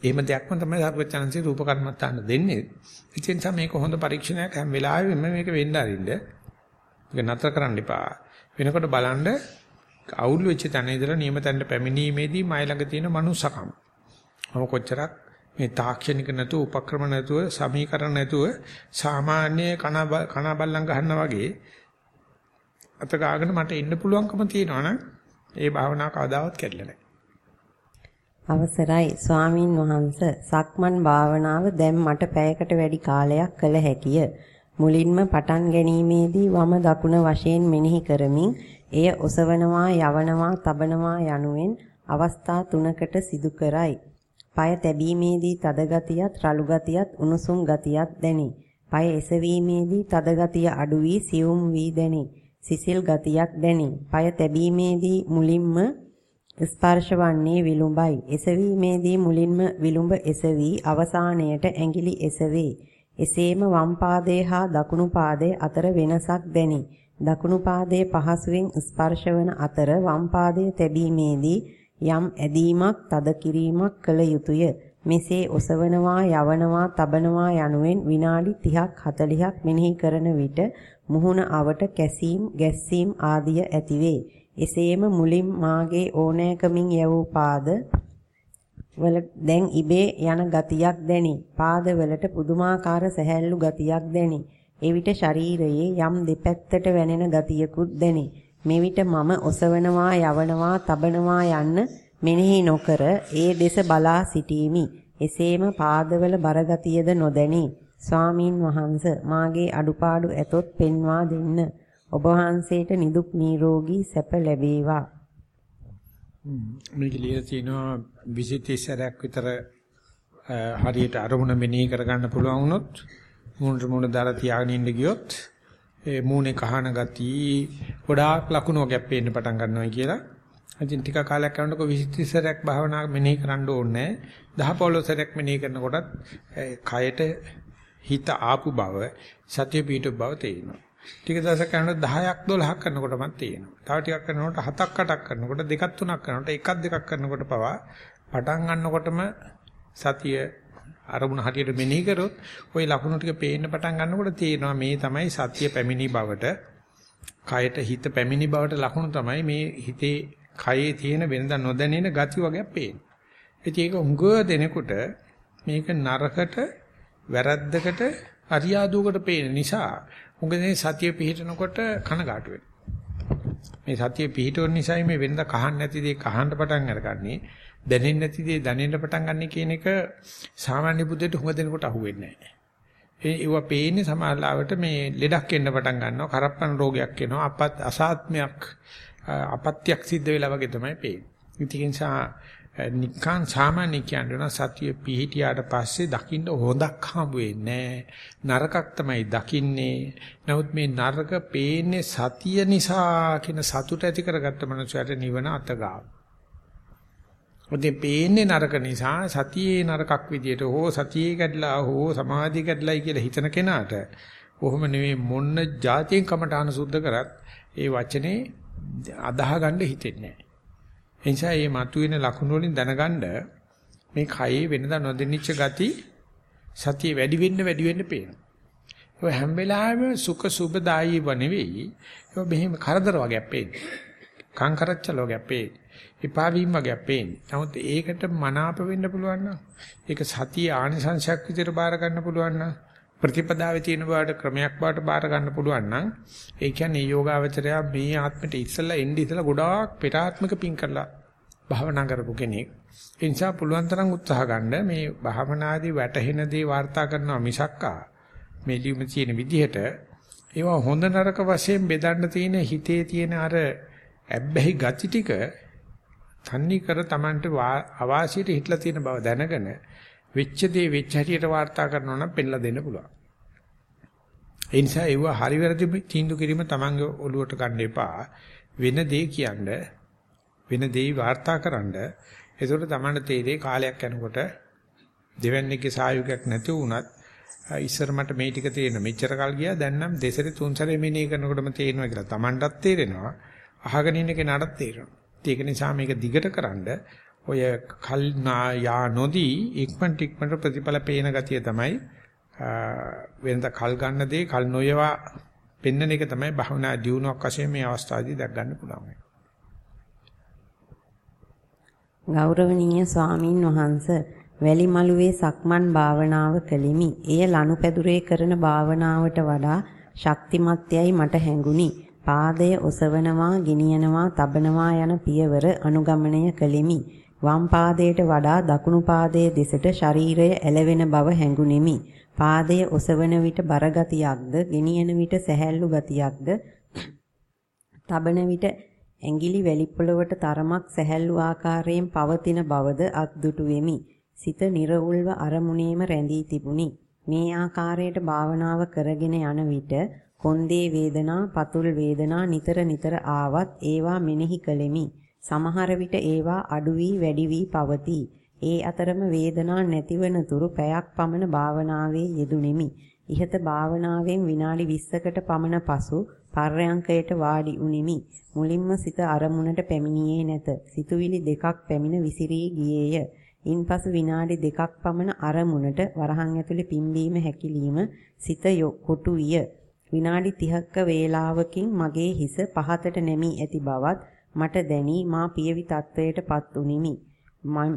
එහෙම දෙයක්ම තමයි සර්වචනන්සේ රූප කර්මත්තාන දෙන්නේ. ඒ නිසා මේක හොඳ පරීක්ෂණයක් හැම වෙලාවෙම මේක වෙන්න අරින්න. ඒක නතර කරන්න එපා. වෙනකොට බලන්න අවුල් වෙච්ච තැන ඉඳලා නියම තැනට පැමිණීමේදී මයි ළඟ තියෙන මනුස්සකම්. මම කොච්චරක් මේ තාක්ෂණික නැතුව උපක්‍රම නැතුව සමීකරණ නැතුව සාමාන්‍ය කන බල්ලන් ගන්නවා වගේ අත ගාගෙන මට ඉන්න පුළුවන්කම තියෙනවා නම් ඒ භාවනාව කවදාවත් කැඩෙලා නැහැ. අවසරයි ස්වාමින් වහන්ස සක්මන් භාවනාව දැන් මට පැයකට වැඩි කාලයක් කළ හැකිය. මුලින්ම පටන් ගැනීමේදී වම දකුණ වශයෙන් මෙනෙහි කරමින් එය ඔසවනවා යවනවා තබනවා යනුවෙන් අවස්ථා තුනකට සිදු කරයි. পায় තැබීමේදී තද ගතියත් රළු ගතියත් උණුසුම් ගතියත් දැනේ. পায় එසවීමේදී තද ගතිය අඩු වී සියුම් වී දැනේ. සිසිල් ගතියක් දැනේ. পায় තැබීමේදී මුලින්ම ස්පර්ශ වන්නේ විලුඹයි. එසවීමේදී මුලින්ම විලුඹ එසවි අවසානයට ඇඟිලි එසවේ. එසේම වම් පාදයේ හා දකුණු පාදයේ අතර වෙනසක් දැනේ. දකුණු පාදයේ පහසුවෙන් ස්පර්ශවන අතර වම් පාදයේ තැබීමේදී යම් ඇදීමක් තද කිරීමක් කළ යුතුය. මෙසේ ඔසවනවා යවනවා තබනවා යනුවෙන් විනාඩි 30ක් 40ක් මෙනෙහි කරන විට මුහුණ අවට කැසීම් ගැස්සීම් ආදිය ඇතිවේ. එසේම මුලින් මාගේ ඕනෑකමින් යවූ පාද වල දැන් ඉබේ යන ගතියක් දැනේ. පාදවලට පුදුමාකාර සැහැල්ලු ගතියක් දැනේ. එවිට ශරීරයේ යම් දෙපැත්තට වැනෙන ගතියකුත් දැනේ. මෙවිට මම ඔසවනවා යවනවා තබනවා යන්න මෙනෙහි නොකර ඒ දෙස බලා සිටීමි. එසේම පාදවල බරගතියද නොදැනී. ස්වාමින් වහන්ස මාගේ අඩුපාඩු ඇතොත් පෙන්වා දෙන්න. ඔබ වහන්සේට නිදුක් නිරෝගී සැප ලැබේවා. මේක ලියලා තිනවා 20 සැරයක් විතර හරියට අරමුණ මෙනෙහි කරගන්න පුළුවන් වුණොත් මූණ මූණ දාලා තියාගෙන ඉන්න ගියොත් ඒ මූණේ කහන ගති ගොඩාක් ලකුණු වගේ පේන්න පටන් ගන්නවා කියලා. ඉතින් ටික කාලයක් යනකොට 20 සැරයක් භාවනා මෙනෙහි කරන්න ඕනේ. 10 15 සැරයක් මෙනෙහි කරනකොටත් කයට හිත ආපු බව සතිය පිටු බව තේරෙනවා. ටික දවසක් කරනකොට 10ක් 12ක් කරනකොටමත් තියෙනවා. තව ටිකක් කරනකොට 7ක් 8ක් කරනකොට දෙකක් තුනක් කරනකොට එකක් දෙකක් කරනකොට පවා පටන් ගන්නකොටම සතිය අරමුණ හරියට මෙනෙහි කරොත් ওই ලකුණු ටික පේන්න පටන් ගන්නකොට තේරෙනවා මේ තමයි සතිය පැමිණි බවට කයට හිත පැමිණි බවට ලකුණු තමයි මේ හිතේ කයේ තියෙන වෙනද නොදැනෙන ගති වගේක් පේන්නේ. ඉතින් ඒක උඟ දෙනකොට මේක නරකට වැරද්දකට අරියාදුවකට පේන නිසා උඟ දෙනේ සතිය පිහිටනකොට කනගාටු වෙනවා. මේ සතිය පිහිටවන නිසා මේ වෙනද කහන්න නැති දේ කහන්න පටන් අරගන්නේ දැනෙන්නේ නැති දේ දැනෙන්න පටන් ගන්න කියන එක සාමාන්‍ය බුද්ධයට හුඟ දෙනකොට අහුවෙන්නේ නැහැ. ඒ ඒවා පේන්නේ සමාජලාවට මේ ලෙඩක් එන්න පටන් ගන්නවා කරප්පන රෝගයක් එනවා අපත් අසාත්මයක් අපත්‍යක් සිද්ධ වෙලා වගේ තමයි පේන්නේ. ඉතින් ඒ නිසා නිකන් සාමාන්‍ය කියන්නේ සතිය පිහිටියාට පස්සේ දකින්න හොඳක් හම්බ වෙන්නේ නරකක් තමයි දකින්නේ. නමුත් මේ නරක පේන්නේ සතිය නිසා කියන සතුට ඇති කරගත්ත මනුස්සයට නිවන අතගාව. ඔතේ පේන්නේ නරක නිසා සතියේ නරකක් විදියට හෝ සතියේ කැඩලා හෝ සමාධිය කැඩලායි කියලා හිතන කෙනාට කොහොම නෙවෙයි මොන්න જાතියෙන් කමඨාන සුද්ධ කරත් ඒ වචනේ අදාහ ගන්න හිතෙන්නේ නැහැ. ඒ නිසා මේ මතුවෙන ලකුණු වලින් දැනගන්න මේ කයේ වෙනදා නොදෙනිච්ච ගති සතිය වැඩි වෙන්න වැඩි වෙන්න පේනවා. ඒ හැම වෙලාවෙම සුඛ සුබදායීව නෙවෙයි. ඒ මෙහෙම කරදර වගේ පේන්නේ. කාංකරච්චල වගේ පේන්නේ. එපා වීම වගේ පේන්නේ. නමුත් ඒකට මනාප වෙන්න පුළුවන් නම් ඒක සතිය ආනිසංශයක් විදිහට බාර ගන්න පුළුවන් නම් ප්‍රතිපදාවේ තියෙන බාට ක්‍රමයක් බාට බාර ගන්න පුළුවන් නම් ඒ කියන්නේ යෝගාවචරය මේ ආත්මෙට ඉස්සෙල්ලා එන්නේ ඉස්සෙල්ලා ගොඩාක් පෙරාත්මක පින් කරලා භාවනා කරපු කෙනෙක්. ඒ නිසා පුළුවන් තරම් උත්සාහ ගන්න මේ භාවනාදී වැටහෙන දේ වාර්තා කරනවා මිසක්කා මේ ලියුම තියෙන විදිහට ඒවා හොඳ නරක වශයෙන් බෙදන්න තියෙන හිතේ තියෙන අර ඇබ්බැහි ගති ටික තන්නේ කර Tamanට අවාසියට හිටලා තියෙන බව දැනගෙන වෙච්ච දේ වෙච්ච හැටියට වාර්තා කරනවා නම් පෙන්නලා දෙන්න පුළුවන්. ඒ නිසා ඒව හරි වැරදි තීන්දුව කිරීම Tamanගේ ඔළුවට ගන්න එපා. වෙන දේ කියන්න වෙන දේ වාර්තාකරනද ඒකට Tamanට තේරේ කාලයක් යනකොට දෙවන්නේගේ සහයෝගයක් නැති වුණත් ඉස්සර මට මේ ටික තේරෙන මෙච්චර කල් ගියා දැන් නම් දෙසරේ තුන් සැරේ මෙනෙහි කරනකොටම තේරෙනවා කියලා Tamanටත් තේරෙනවා අහගෙන ඉන්න කෙනාටත් තේරෙනවා. ඒක නිසා මේක දිගට කරන්ඩ ඔය කල් යා නොදී ඉක්මනට ඉක්මනට ප්‍රතිඵල පේන ගතිය තමයි වෙනද කල් ගන්න දේ කල් නොයවා පෙන්නන එක තමයි භවනා දියුණුවක් වශයෙන් මේ අවස්ථාවේදී දැක් ගන්න පුළුවන්. ගෞරවනීය ස්වාමින් වහන්සේ වැලිමලුවේ සක්මන් භාවනාව කළෙමි. එය ලනුපැදුරේ කරන භාවනාවට වඩා ශක්තිමත් යයි මට හැඟුණි. පාදය ඔසවනවා, ගෙනියනවා, තබනවා යන පියවර අනුගමනය කළෙමි. වම් පාදයට වඩා දකුණු පාදයේ දෙසට ශරීරය එළවෙන බව හැඟුනිමි. පාදයේ ඔසවන විට බර ගතියක්ද, ගෙනියන විට සැහැල්ලු ගතියක්ද, තබන විට ඇඟිලි වැලි පොළවට තරමක් සැහැල්ලු ආකාරයෙන් පවතින බවද අත්දුටු වෙමි. සිත නිර්වුල්ව අරමුණේම රැඳී තිබුණි. මේ ආකාරයට භාවනාව කරගෙන යන විට කොන්දේ වේදනා, පතුල් වේදනා නිතර නිතර ආවත් ඒවා මෙනෙහි කළෙමි. සමහර විට ඒවා අඩු වී වැඩි වී පවතී. ඒ අතරම වේදනා නැතිවන තුරු පැයක් පමණ භාවනාවේ යෙදුණෙමි. ইহත භාවනාවෙන් විනාඩි 20කට පමණ පසු පර්යංකයට වාඩි උනිමි. මුලින්ම සිත අරමුණට පැමිණියේ නැත. සිතුවිලි දෙකක් පැමිණ විසිරී ගියේය. ඉන්පසු විනාඩි දෙකක් පමණ අරමුණට වරහන් ඇතුලේ පිම්බීම හැකිලිම සිත කොටු විය. විනාඩි 30ක වේලාවකින් මගේ හිස පහතට නැමී ඇති බවත් මට දැනි මා පියවි තත්වයටපත් උනිමි.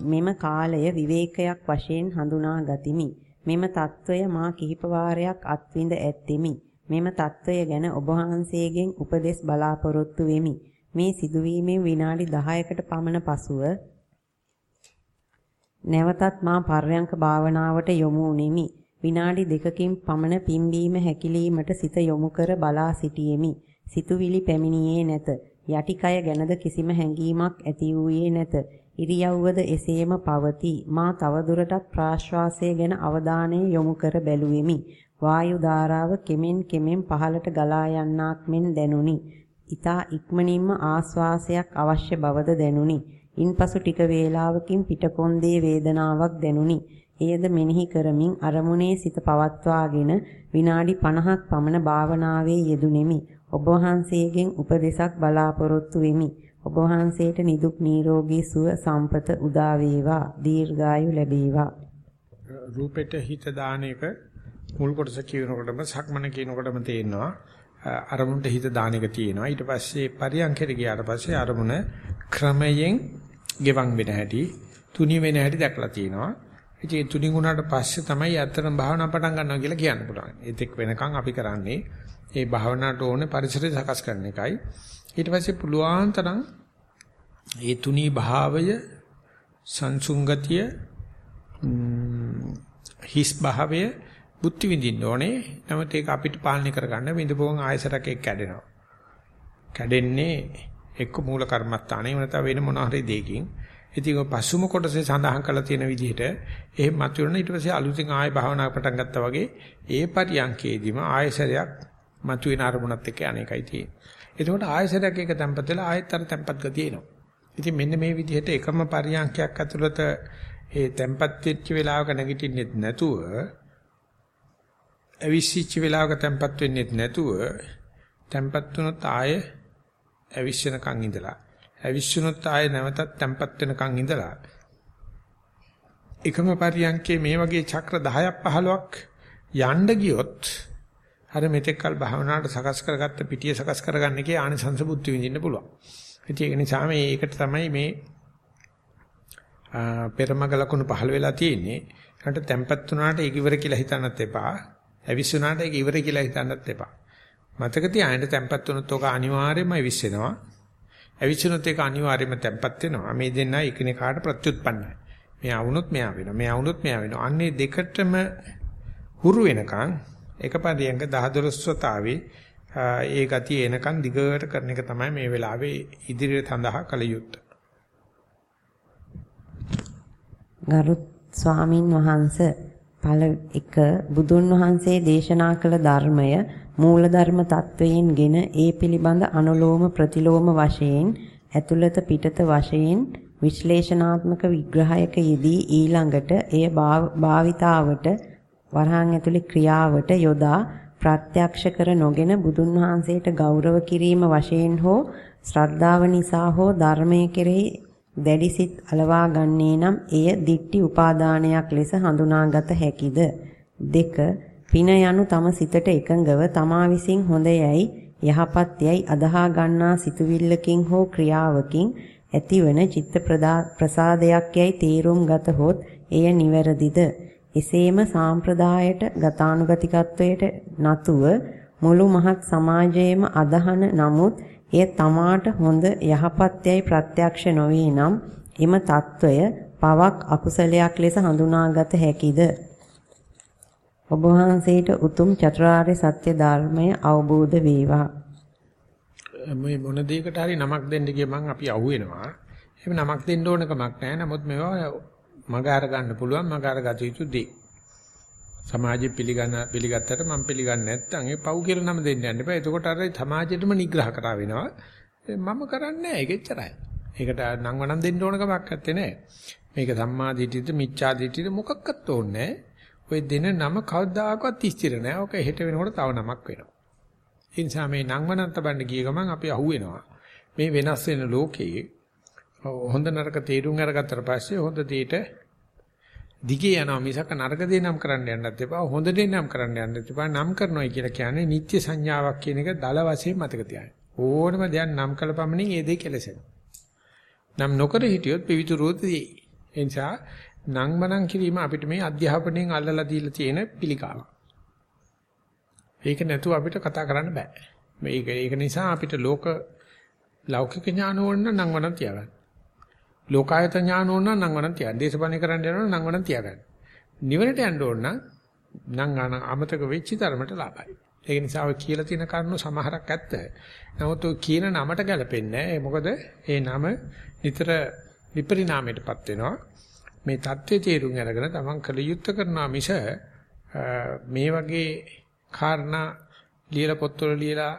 මෙම කාලය විවේකයක් වශයෙන් හඳුනා ගතිමි. මෙම తত্ত্বය මා කිහිප වාරයක් අත්විඳ ඇත්تمي. මෙම తত্ত্বය ගැන ඔබ වහන්සේගෙන් උපදෙස් බලාපොරොත්තු වෙමි. මේ සිදුවීමෙන් විනාඩි 10කට පමණ පසුව නැවතත් මා පර්යංක භාවනාවට යොමු වුනිමි. විනාඩි දෙකකින් පමණ පිම්බීම හැකිලීමට සිත යොමු කර බලා සිටියෙමි. සිතුවිලි පැමිණියේ නැත. යටිකය ගැනද කිසිම හැඟීමක් ඇති වූයේ නැත. ඉරියව්වද එසේම පවතී. මා තවදුරටත් ප්‍රාශ්වාසය ගැන අවධානය යොමු කර බැලුවෙමි. වායු ධාරාව කෙමෙන් කෙමෙන් පහළට ගලා යන්නක් මෙන් දැනුනි. ඊතා ඉක්මනින්ම ආශ්වාසයක් අවශ්‍ය බවද දැනුනි. ඉන්පසු ටික වේලාවකින් පිටකොන්දේ වේදනාවක් දැනුනි. එයද මෙනෙහි කරමින් අරමුණේ සිත පවත්වාගෙන විනාඩි 50ක් පමණ භාවනාවේ යෙදුණෙමි. ඔබ වහන්සේගෙන් උපදෙසක් බලාපොරොත්තු වෙමි. ඔබ වහන්සේට නිදුක් නිරෝගී සුව සම්පත උදා වේවා. දීර්ඝායු ලැබේවා. රූපෙට හිත දාන එක මුල් කොටස කියනකොටම සක්මන කියනකොටම තේරෙනවා අරමුණට හිත දාන එක තියෙනවා ඊට පස්සේ පරියන්කෙට ගියාට පස්සේ අරමුණ ක්‍රමයෙන් ගෙවන් වෙන හැටි තුනි වෙන හැටි දැකලා තියෙනවා ඉතින් තුනි වුණාට පස්සේ තමයි අතරම භාවනා පටන් ගන්නවා කියලා කියන්න පුළුවන් ඒත් වෙනකන් අපි කරන්නේ ඒ භාවනාවට ඕනේ පරිසරය සකස් කරන එකයි ඊට පස්සේ පුළුවන් තරම් ඒ තුනී භාවය සංසුංගතිය හිස් භාවය බුද්ධ විඳින්න ඕනේ. නමුත් ඒක අපිට පාලනය කරගන්න විඳපුවන් ආයසරක එක් කැඩෙනවා. කැඩෙන්නේ එක්ක මූල කර්මස්ථානේ වෙනත වෙන මොන හරි දෙයකින්. ඉතින් ඔය පසුම කොටසේ සඳහන් කරලා තියෙන විදිහට එහෙම මතුවෙන ඊට පස්සේ අලුතින් ආය භාවනා පටන් ගත්තා වගේ ඒ පරියන්කේදීම ආයසරයක් මතුවෙන අරමුණත් එක්ක අනේකයි තියෙන්නේ. එතකොට ආයසරයක් එක තැම්පත් වෙලා ආයෙත් අර තැම්පත් ගතිය එනවා. ඉතින් මෙන්න මේ විදිහට එකම පරියන්කයක් ඇතුළත ඒ තැම්පත් වෙච්ච වෙලාවක නැගිටින්නෙත් නැතුව අවිසිච්ච වෙලාවක තැම්පත් වෙන්නෙත් නැතුව තැම්පත් වුණොත් ආයෙ අවිස්සනකන් ඉඳලා අවිස්සුනොත් ආයෙ නැවතත් තැම්පත් වෙනකන් ඉඳලා එකම පරියන්කේ මේ වගේ චක්‍ර 10ක් 15ක් යන්න ගියොත් අර මෙතෙක්කල් භාවනාවට සකස් කරගත්ත පිටිය සකස් කරගන්න එකේ ආනිසංස බුද්ධ විඳින්න පුළුවන්. ඉතින් ඒක නිසා මේකට තමයි මේ පෙරමග ලකුණු පහළ වෙලා තියෙන්නේ. ඒකට තැම්පත් වුණාට ඒක ඉවර කියලා හිතන්නත් එපා. ඇවිස්සුණාට ඒක ඉවර කියලා හිතන්නත් එපා. මතක තියාගන්න තැම්පත් වුණොත් ඔක අනිවාර්යයෙන්ම ඇවිස්සෙනවා. ඇවිස්සුණොත් ඒක අනිවාර්යයෙන්ම තැම්පත් වෙනවා. මේ දෙන්න එකිනෙකාට ප්‍රත්‍යুৎපන්නයි. මෙයා වුණොත් මෙයා වෙනවා. මෙයා වුණොත් මෙයා වෙනවා. අන්නේ දෙකටම හුරු වෙනකන් එක පරියංග 10 12 සතාවේ ඒ ගතිය එනකන් දිගට කරන එක තමයි මේ වෙලාවේ ඉදිරියට සඳහා කළ යුත්තේ. ගරු ස්වාමින් වහන්සේ පළ එක බුදුන් වහන්සේ දේශනා කළ ධර්මය මූලධර්ම තත්වයෙන්ගෙන ඒ පිළිබඳ අනුලෝම ප්‍රතිලෝම වශයෙන් ඇතුළත පිටත වශයෙන් විශ්ලේෂණාත්මක විග්‍රහයක යෙදී ඊළඟට එය භාවිතාවට වරහන් ඇතුලේ ක්‍රියාවට යොදා ප්‍රත්‍යක්ෂ කර නොගෙන බුදුන් වහන්සේට ගෞරව කිරීම වශයෙන් හෝ ශ්‍රද්ධාව නිසා හෝ ධර්මයේ කෙරෙහි දැඩිසිත අලවා ගන්නේ නම් එය දික්ටි උපාදානයක් ලෙස හඳුනාගත හැකිද? දෙක පින යනු තම සිතට එකඟව තමා විසින් හොඳ යයි යහපත් යයි අදහා ගන්නා සිතුවිල්ලකින් හෝ ක්‍රියාවකින් ඇතිවන චිත්ත ප්‍රසාදයක් යයි තේරුම් ගතහොත් එය නිවැරදිද? එසේම සාම්ප්‍රදායට ගතානුගතිකත්වයට නතුව මුළු මහත් සමාජයේම අදහන නමුත් එය තමාට හොඳ යහපත් යයි ප්‍රත්‍යක්ෂ නොවේ නම් එම తত্ত্বය පවක් අකුසලයක් ලෙස හඳුනාගත හැකිද? ඔබ වහන්සේට උතුම් චතුරාර්ය සත්‍ය ධර්මය අවබෝධ වේවා. මේ මොන දෙයකට හරි නමක් දෙන්න ගිය මං අපි අහුවෙනවා. එහෙම නමක් දෙන්න ඕන කමක් නැහැ. නමුත් මේවා මග අර ගන්න පුළුවන් මග අර ගත යුතු දේ. සමාජෙ පිළිගන්න පිළිගත්තට මම පිළිගන්නේ නැත්නම් ඒ පව් කියලා නම දෙන්න යන්න එපා. එතකොට අර සමාජෙටම නිග්‍රහ කරා වෙනවා. මම කරන්නේ නැහැ. ඒක එච්චරයි. ඒකට නම් වණන් දෙන්න ඕන කමක් නැත්තේ නෑ. මේක සම්මා දිටිද මිච්ඡා දිටිද මොකක්වත් ඕනේ ඔය දෙන නම කවදාකවත් ස්ථිර නෑ. ඔක හෙට වෙනකොට තව නමක් වෙනවා. ඒ නිසා මේ නම් වණන් තබන්න ගිය ගමන් අපි අහුවෙනවා. මේ වෙනස් වෙන ලෝකයේ හොඳ නරක තේරුම් අරගත්තට පස්සේ හොඳ දෙයට දිගේ යනවා මිසක නරක දේ නම් කරන්න යන්නත් එපා හොඳ දේ නම් කරන්න යන්නත් එපා නම් කරනවායි කියලා කියන්නේ නිත්‍ය සංඥාවක් කියන එක දල වශයෙන් මතක තියාගන්න. ඕනම දෙයක් නම් කළපමණින් ඒ දේ කෙලසෙනවා. නම් නොකර හිටියොත් පිවිතුරුවදී. ඒ නිසා නම් මනම් කිරීම අපිට මේ අධ්‍යාපනයෙන් අල්ලලා දීලා තියෙන පිළිකාවක්. ඒක නැතුව අපිට කතා කරන්න බෑ. මේක ඒක නිසා අපිට ලෝක ලෞකික ඥාන ඕන නම් වනම් තියාගන්න. ලෝකායත ඥාන ඕන නම් නංගණන් තියන්න. දේශපාලනය කරන්න යනවා නම් නංගණන් තියාගන්න. නිවනට යන්න ඕන නම් නංගන අමතක වෙච්ච තරමට ලාභයි. ඒක නිසා ඔය කියලා තියෙන කරුණු සමහරක් ඇත්ත. නමුත් ඔය කියන නමට ගැලපෙන්නේ නැහැ. මොකද ඒ නම නිතර විපරිණාමයටපත් වෙනවා. මේ தත්ත්වයේ තේරුම් අරගෙන තමන් කළ යුත්තේ කරනවා මිස මේ වගේ කාරණා ලියලා පොත්වල ලියලා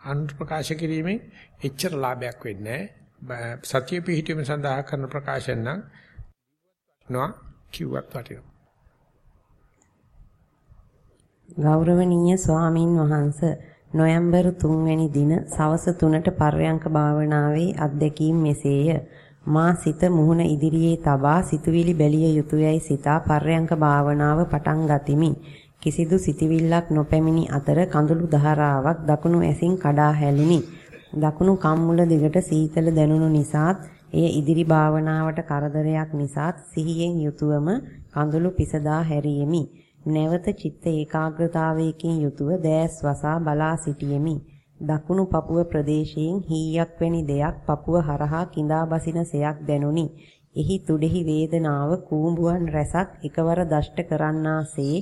අනුප්‍රකාශ ප්‍රකාශ කිරීමෙන් එච්චර ලාභයක් වෙන්නේ නැහැ. සතිය පිහිටීම සඳහා කරන ප්‍රකාශන නම් නවා කිව්වත් වටිනවා. ගෞරවනීය ස්වාමින් වහන්සේ නොවැම්බර් 3 වැනි දින සවස 3ට පර්යංක භාවනාවේ අධ්‍යක්ීම් මෙසේය. මා සිත මුහුණ ඉදිරියේ තබා සිතුවිලි බැලිය යුතුයයි සිතා පර්යංක භාවනාව පටන් ගතිමි. කිසිදු සිතවිල්ලක් නොපැමිණි අතර කඳුළු දහරාවක් දකුණු ඇසින් කඩා හැලිනි. දකුණු කම්මුල දිගට සීතල දැනුණු නිසාත් එය ඉදිරි භාවනාවට කරදරයක් නිසාත් සිහියෙන් යුතුවම කඳුළු පිසදා හැරියෙමි. නැවත චිත්ත ඒකාග්‍රතාවයකින් යුතුව දෑස් වසා බලා සිටියෙමි. දකුණු පපුව ප්‍රදේශයෙන් හීයක් වැනි දෙයක් පපුව හරහා කිඳා බසින සයක් දැනුනි. එහි තුඩෙහි වේදනාව කූඹුවන් රැසක් එකවර දෂ්ට කරන්නාසේ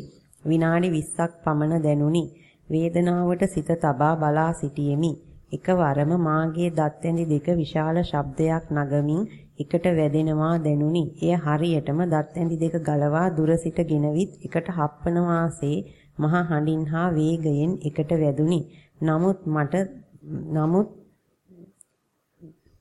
විනාඩි 20ක් පමණ දැනුනි. වේදනාවට සිත තබා බලා සිටියෙමි. එකවරම මාගේ දත් ඇඳි දෙක විශාල ශබ්දයක් නගමින් එකට වැදෙනවා දැනුනි. එය හරියටම දත් ඇඳි දෙක ගලවා දුර සිට ගෙනවිත් එකට හප්පන වාසේ මහ හඬින් හා වේගයෙන් එකට වැදුනි. නමුත් මට නමුත්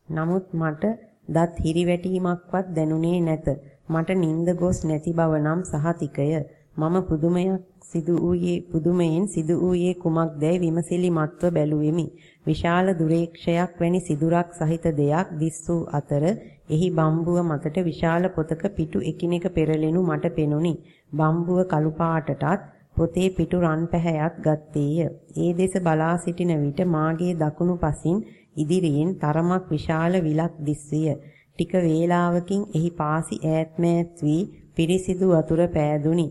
නමුත් මට දත් හිරිවැටීමක්වත් දැනුනේ නැත. මට නිින්ද ගොස් නැති බව නම් සහතිකය. මම පුදුමයක් සිදු වූයේ පුදුමයෙන් සිදු වූයේ කුමක්දැයි විමසිලිමත්ව බැලුවෙමි. විශාල දුරේක්ෂයක් වැනි සිදුරක් සහිත දෙයක් දිස් වූ අතර එහි බම්බුව මතට විශාල පොතක පිටු එකිනෙක පෙරලෙනු මට පෙනුනි. බම්බුව කළු පාටටත් පොතේ පිටු රන් පැහැයක් ගත්තේය. ඒ දෙස බලා සිටින විට මාගේ දකුණු පසින් ඉදිරියෙන් තරමක් විශාල විලක් දිස්විය. ටික වේලාවකින් එහි පාසි ඈත්මෑත් වී පිරිසිදු වතුර පෑදුනි.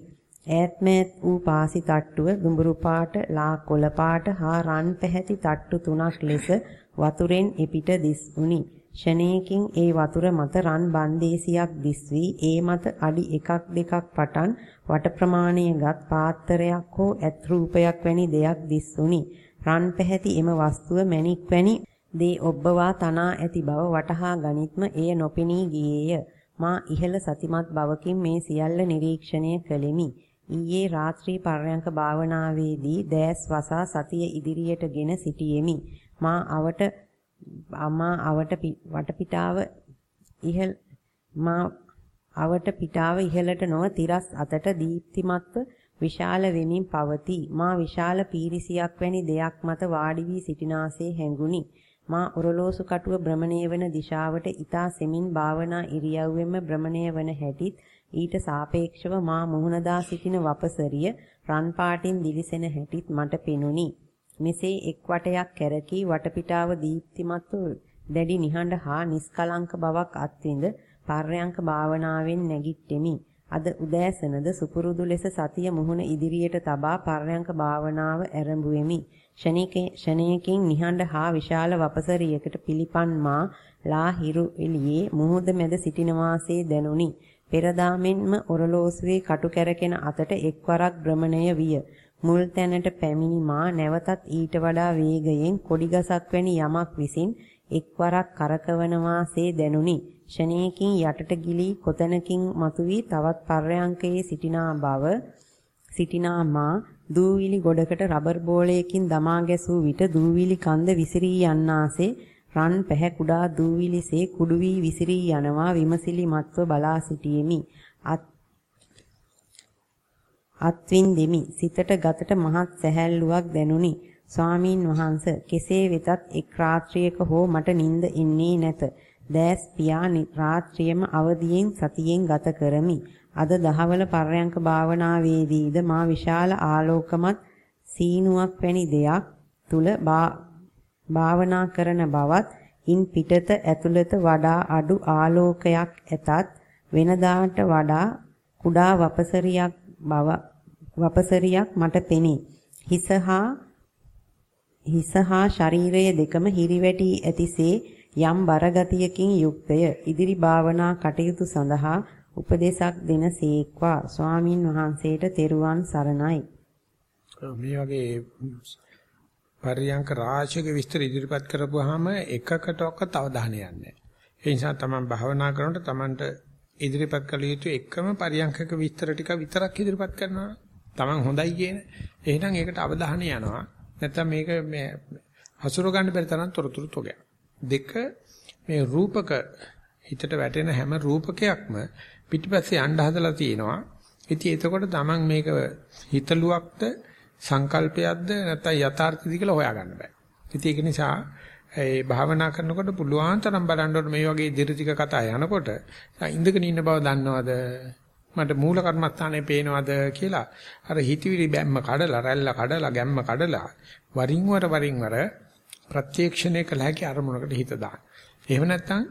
ඈත්මෑත් වූ පාසි තට්ටුව දුඹුරු පාට, ලා කොළ පාට හා රන් පැහැති තට්ටු තුනක් ලෙස වතුරෙන් එපිට දිස් වුනි. ෂණේකින් ඒ වතුර මත රන් බන්දේසියක් දිස් වී ඒ මත අඩි එකක් දෙකක් පටන් වට ප්‍රමාණයගත් පාත්‍රයක් හෝ ඇත් රූපයක් වැනි දෙයක් දිස් වුනි. රන් පැහැති එම වස්තුව මණික් වැනි දේ ඔබ්බවා තනා ඇති බව වටහා ගනිත්ම එය නොපෙනී ගියේය. මා ඉහළ සතිමත් බවකින් මේ සියල්ල නිරීක්ෂණය කළෙමි. ඊයේ රාත්‍රී පර්යංක භාවනාවේදී දැස් වසා සතිය ඉදිරියටගෙන සිටියෙමි. මා අවට අමා අවට වටපිටාව ඉහළ මා අවට පිටාව ඉහළට නොව තිරස් අතට දීප්තිමත්ව විශාල වෙමින් පවතී. මා විශාල පීරිසියක් වැනි දෙයක් මත වාඩි වී සිටිනාසේ හැඟුනි. මා ඔරලෝසු කටුව භ්‍රමණය වන දිශාවට ඊතා සෙමින් භාවනා ඉරියව්වෙම භ්‍රමණය වන හැටිත් ඊට සාපේක්ෂව මා මුහුණදා සිටින වපසරිය රන් පාටින් දිලිසෙන හැටිත් මට පෙනුනි. මෙසේ එක් වටයක් කැරකී වටපිටාව දීප්තිමත්ව දැඩි නිහඬ හා නිස්කලංක බවක් අත්විඳ පර්යංක භාවනාවෙන් නැගිට්ටෙමි. අද උදෑසනද සුපුරුදු ලෙස සතිය මුහුණ ඉදිරියට තබා පර්යංක භාවනාව ආරම්භුවෙමි. ෂණයකින් නිහඬ හා විශාල වපසරියකට පිළිපන් මා ලා හිරු එළියේ මුහුද මැද සිටින වාසේ දැනුනි. පෙරදාමෙන්ම ඔරලෝසුවේ කටු කැරකෙන අතට එක්වරක් භ්‍රමණය විය. මුල් තැනට පැමිණි මා නැවතත් ඊට වඩා වේගයෙන් කොඩි ගසක් වැනි යමක් විසින් එක්වරක් කරකවන වාසේ දැනුනි. ෂණේකින් යටට ගිලී කොතනකින් මතුවී තවත් පර්යංකයේ සිටිනා බව සිටිනා මා දූවිලි ගොඩකට රබර් බෝලයකින් දමා ගැසූ විට දූවිලි කන්ද විසිරී යන්නාසේ රන් පැහැ කුඩා දූවිලිසේ කුඩු වී විසිරී යනවා විමසිලිමත්ව බලා සිටියෙමි. අත් අත්වින් දෙමි. සිතට ගතට මහත් සැහැල්ලුවක් දැනුනි. ස්වාමීන් වහන්ස කෙසේ වෙතත් එක් රාත්‍රියක හෝ මට නිින්ද එන්නේ නැත. දැස් පියා රාත්‍රියම අවදියෙන් සතියෙන් ගත කරමි. අද දහවල පර්යංක භාවනාවේදීද මා විශාල ආලෝකමත් සීනුවක් වැනි දෙයක් තුල භාවනා කරන බවත් ඉන් පිටත ඇතුළත වඩා අඩු ආලෝකයක් ඇතත් වෙනදාට වඩා කුඩා වපසරියක් බව වපසරියක් මට පෙනේ. හිස හා හිස හා ශරීරය දෙකම හිරිවැටි ඇතිසේ යම් බරගතියකින් යුක්තය. ඉදිරි භාවනා කටයුතු සඳහා උපදේශක් දෙන සීක්වා ස්වාමින් වහන්සේට තෙරුවන් සරණයි. මේ වගේ පරියංක රාශියක විස්තර ඉදිරිපත් කරපුවාම එකකට ඔක්ක අවධානය යන්නේ. ඒ නිසා තමයි භාවනා කරනකොට Tamanට ඉදිරිපත් කළ යුතු එකම පරියංකක විස්තර ටික විතරක් ඉදිරිපත් කරනවා. Taman හොඳයි කියන. එහෙනම් ඒකට අවධානය යනවා. නැත්තම් මේක මේ හසුර ගන්න බැරි තරම් තොරතුරු තොගයක්. දෙක මේ රූපක හිතට වැටෙන හැම රූපකයක්ම පිටිපස්සේ යන්න හදලා තියෙනවා. ඉතින් එතකොට Taman මේක හිතලුවක්ද සංකල්පයක්ද නැත්නම් යථාර්ථද කියලා හොයාගන්න බෑ. ඉතින් ඒක නිසා ඒ භාවනා කරනකොට පුළුවන් තරම් බලන්න මේ වගේ දිරිතික කතා යනකොට ඉඳගෙන ඉන්න බව දන්නවද? මට මූල කර්මස්ථානේ පේනවද කියලා අර හිතවිලි බැම්ම කඩලා රැල්ල කඩලා ගැම්ම කඩලා වරින් වර වරින් වර ප්‍රත්‍යක්ෂණය කළ හැකි අරමුණකට හිත දාන්න. එහෙම නැත්නම්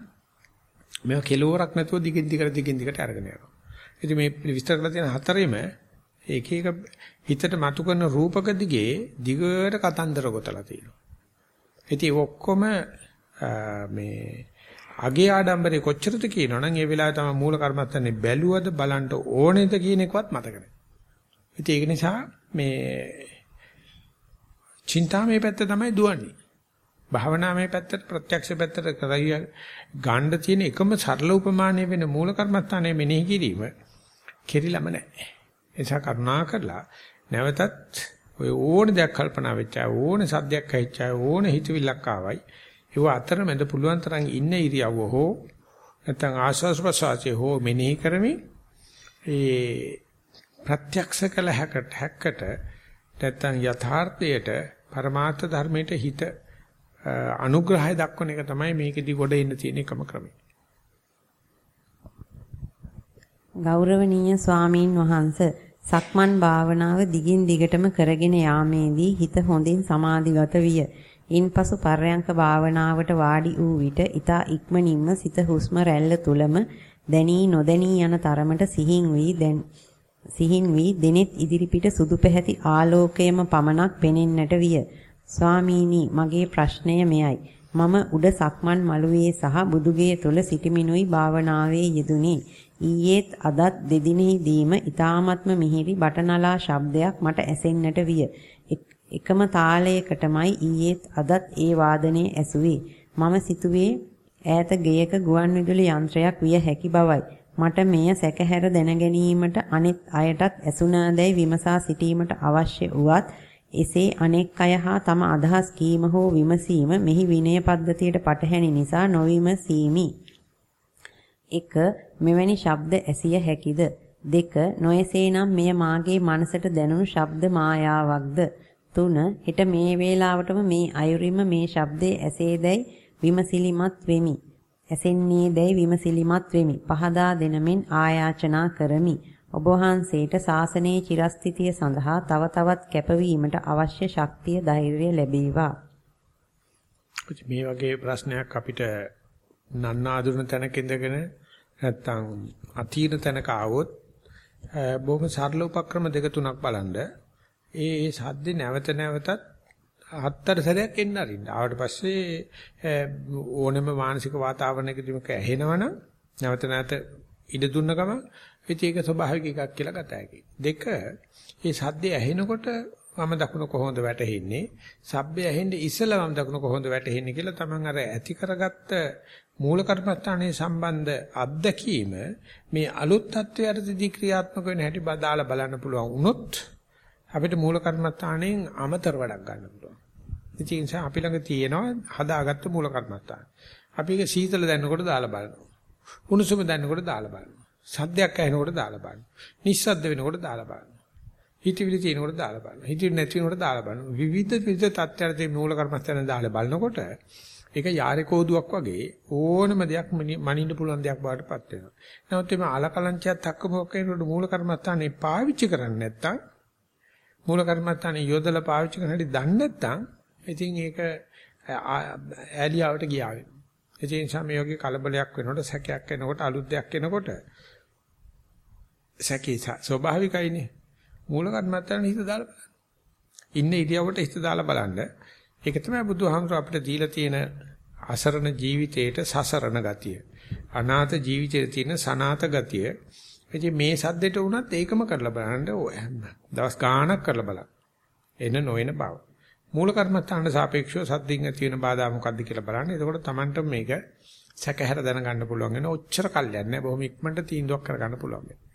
මේවා කෙලවරක් නැතුව දිගින් දිගට දිගින් දිගට අරගෙන යනවා. ඉතින් මේ විස්තර කරලා තියෙන හතරෙම එක එක හිතට මතු කරන රූපක දිගේ දිගට කතන්දර ගොතලා තියෙනවා. ඉතින් ඔක්කොම මේ අගේ ආඩම්බරේ කොච්චරද කියනවනම් ඒ වෙලාවේ තමයි මූල කර්මත්තන්නේ බැලුවද බලන්න ඕනේද කියන එකවත් මතක නැහැ. ඉතින් ඒක නිසා මේ චින්තාමේ පැත්ත තමයි දුවන්නේ. භාවනාමේ පැත්තට ප්‍රත්‍යක්ෂ පැත්තට කරයි ගන්න තියෙන එකම සරල උපමානය වෙන මූල කර්මස්ථානයේ මෙනෙහි කිරීම කෙරිලම නැහැ. ඒ නිසා කරුණා කරලා නැවතත් ඔය ඕන දෙයක් කල්පනා වෙච්චා ඕන සද්දයක් ඇහිච්චා ඕන හිතවිල්ලක් ආවයි ඒව අතරමැද පුළුවන් තරම් ඉන්න ඉරියව්ව හෝ නැත්නම් ආස්වාස් ප්‍රසආසයේ හෝ මෙනෙහි කරමින් ඒ ප්‍රත්‍යක්ෂ කළ හැකට හැකට නැත්නම් යථාර්ථයට පරමාර්ථ ධර්මයට හිත අනුග්‍රහය දක්වන එක තමයි මේකෙදි ගොඩ එන්න තියෙන එකම ක්‍රමය. ගෞරවනීය ස්වාමීන් වහන්ස සක්මන් භාවනාව දිගින් දිගටම කරගෙන යාමේදී හිත හොඳින් සමාධිගත විය. ඉන්පසු පර්යංක භාවනාවට වාඩි වූ විට ඊතා ඉක්මනින්ම සිත හුස්ම රැල්ල තුලම දැනී නොදැනී යන තරමට සිහින් වී දැන් සිහින් වී දිනෙත් ඉදිරිපිට සුදු පැහැති ආලෝකයම පමණක් පෙනෙන්නට විය. ස්වාමීනි මගේ ප්‍රශ්නය මෙයයි. මම උඩ සක්මන් මළුවේ සහ බුදුගේ තුල සිටිමිනුයි භාවනාවේ යෙදුනි. ඊයේත් අදත් දෙදිනෙහිදීම ඊ타මත්ම මිහිරි බටනලා ශබ්දයක් මට ඇසෙන්නට විය. එකම තාලයකටමයි ඊයේත් අදත් ඒ වාදනයේ ඇසුවේ. මම සිතුවේ ඈත ගෙයක ගුවන් විදුලි යන්ත්‍රයක් විය හැකි බවයි. මට මෙය සැකහැර දැන ගැනීමට අනිත් අයටත් ඇසුණාදැයි විමසා සිටීමට අවශ්‍ය වුවත් එසේ අනෙක් අය හා තම අදහස් කීම හෝ විමසීම මෙහි විනය පද්ධතියට පටහැනි නිසා නොවිමසීමි. 1. මෙවැනි ශබ්ද ඇසිය හැකිද? 2. නොයසේනම් මෙය මාගේ මනසට දැනුණු ශබ්ද මායාවක්ද? 3. හෙට මේ වේලාවටම මේ අයුරින්ම මේ ශබ්දයේ ඇසේදැයි විමසිලිමත් වෙමි. ඇසෙන්නේදැයි විමසිලිමත් වෙමි. පහදා දෙනමින් ආයාචනා කරමි. ඔබ වහන්සේට ශාසනයේ චිරස්ථිතිය සඳහා තව තවත් කැපවීමට අවශ්‍ය ශක්තිය ධෛර්යය ලැබේවා. මේ වගේ ප්‍රශ්නයක් අපිට නන්නාඳුන තැනක ඉඳගෙන නැත්තම් අතීන තැනක ආවොත් බොහොම සරල උපක්‍රම දෙක තුනක් බලනද ඒ ඒ සද්ද නැවත නැවතත් හතර සැරයක් එන්න අරින්න. ආවට පස්සේ ඕනෙම මානසික වාතාවරණයකදී මේක ඇහෙනවනම් නැවත නැවත ඉඩ දුන්න ගමන් ඉතින් ඒක ස්වභාවික එකක් කියලා ගත හැකියි. දෙක මේ සද්දය ඇහෙනකොට වම දකුණ කොහොමද වැටෙන්නේ? සබ්බය ඇහෙන්නේ ඉස්සෙල්ලා වම දකුණ කොහොමද වැටෙන්නේ කියලා තමන් අර ඇති කරගත්ත මූල කර්මස්ථානයේ සම්බන්ධ අත්දැකීම මේ අලුත් තත්වයටදී ක්‍රියාත්මක වෙන හැටි බදාලා බලන්න පුළුවන් වුණොත් අපිට මූල කර්මස්ථානයෙන් අමතර වැඩක් ගන්න පුළුවන්. ඉතින් අපි ළඟ තියෙනවා හදාගත්ත මූල කර්මස්ථාන. අපි ඒක සීතල දැනනකොට දාලා බලනවා. උණුසුම දැනනකොට දාලා බලනවා. සද්දයක් ඇහෙනකොට දාලා බලන්න. නිස්සද්ද වෙනකොට දාලා බලන්න. හිතවිලි තියෙනකොට දාලා බලන්න. හිතවිලි නැති වෙනකොට දාලා බලන්න. විවිධ විවිධ තත්ත්වයන්දී මූල කර්මස්ථාන දාලා බලනකොට ඒක යාරේ කෝදුවක් වගේ ඕනම දෙයක් මනින්න පුළුවන් දෙයක් බවට පත් වෙනවා. නමුත් මේ අලකලංචයත් අක්කමොක්ක වෙනකොට මූල කර්මස්ථානේ පාවිච්චි කරන්නේ නැත්තම් මූල කර්මස්ථානේ යොදලා පාවිච්චි කරන හැටි දන්නේ නැත්තම් ඉතින් ඒක ඈලියාවට ගියා වෙනවා. ඒ නිසා මේ වගේ කලබලයක් වෙනකොට සැකයක් එනකොට අලුත් දෙයක් එනකොට සැකේ ස්වභාවිකයිනේ. මූල කර්මත්තන් හිත දාලා බලන්න. ඉන්න ඉරියවට හිත දාලා බලන්න. ඒක තමයි බුදුහාමුදුර අපිට දීලා තියෙන අසරණ ජීවිතේට සසරණ ගතිය. අනාථ ජීවිතේට තියෙන සනාත ගතිය. ඉතින් මේ සද්දෙට වුණත් ඒකම කරලා බලන්න දවස් ගාණක් කරලා බලන්න. එන නොයන බව. මූල කර්මත්තාන්ට සාපේක්ෂව සද්දින් ඇති වෙන බාධා මොකද්ද කියලා බලන්න. එතකොට Tamanට මේක සැකහැර දැනගන්න පුළුවන් වෙන ඔච්චර කල්යන්නේ නැහැ. බොහොම ඉක්මනට තීන්දුවක් කරගන්න පුළුවන් වෙනවා.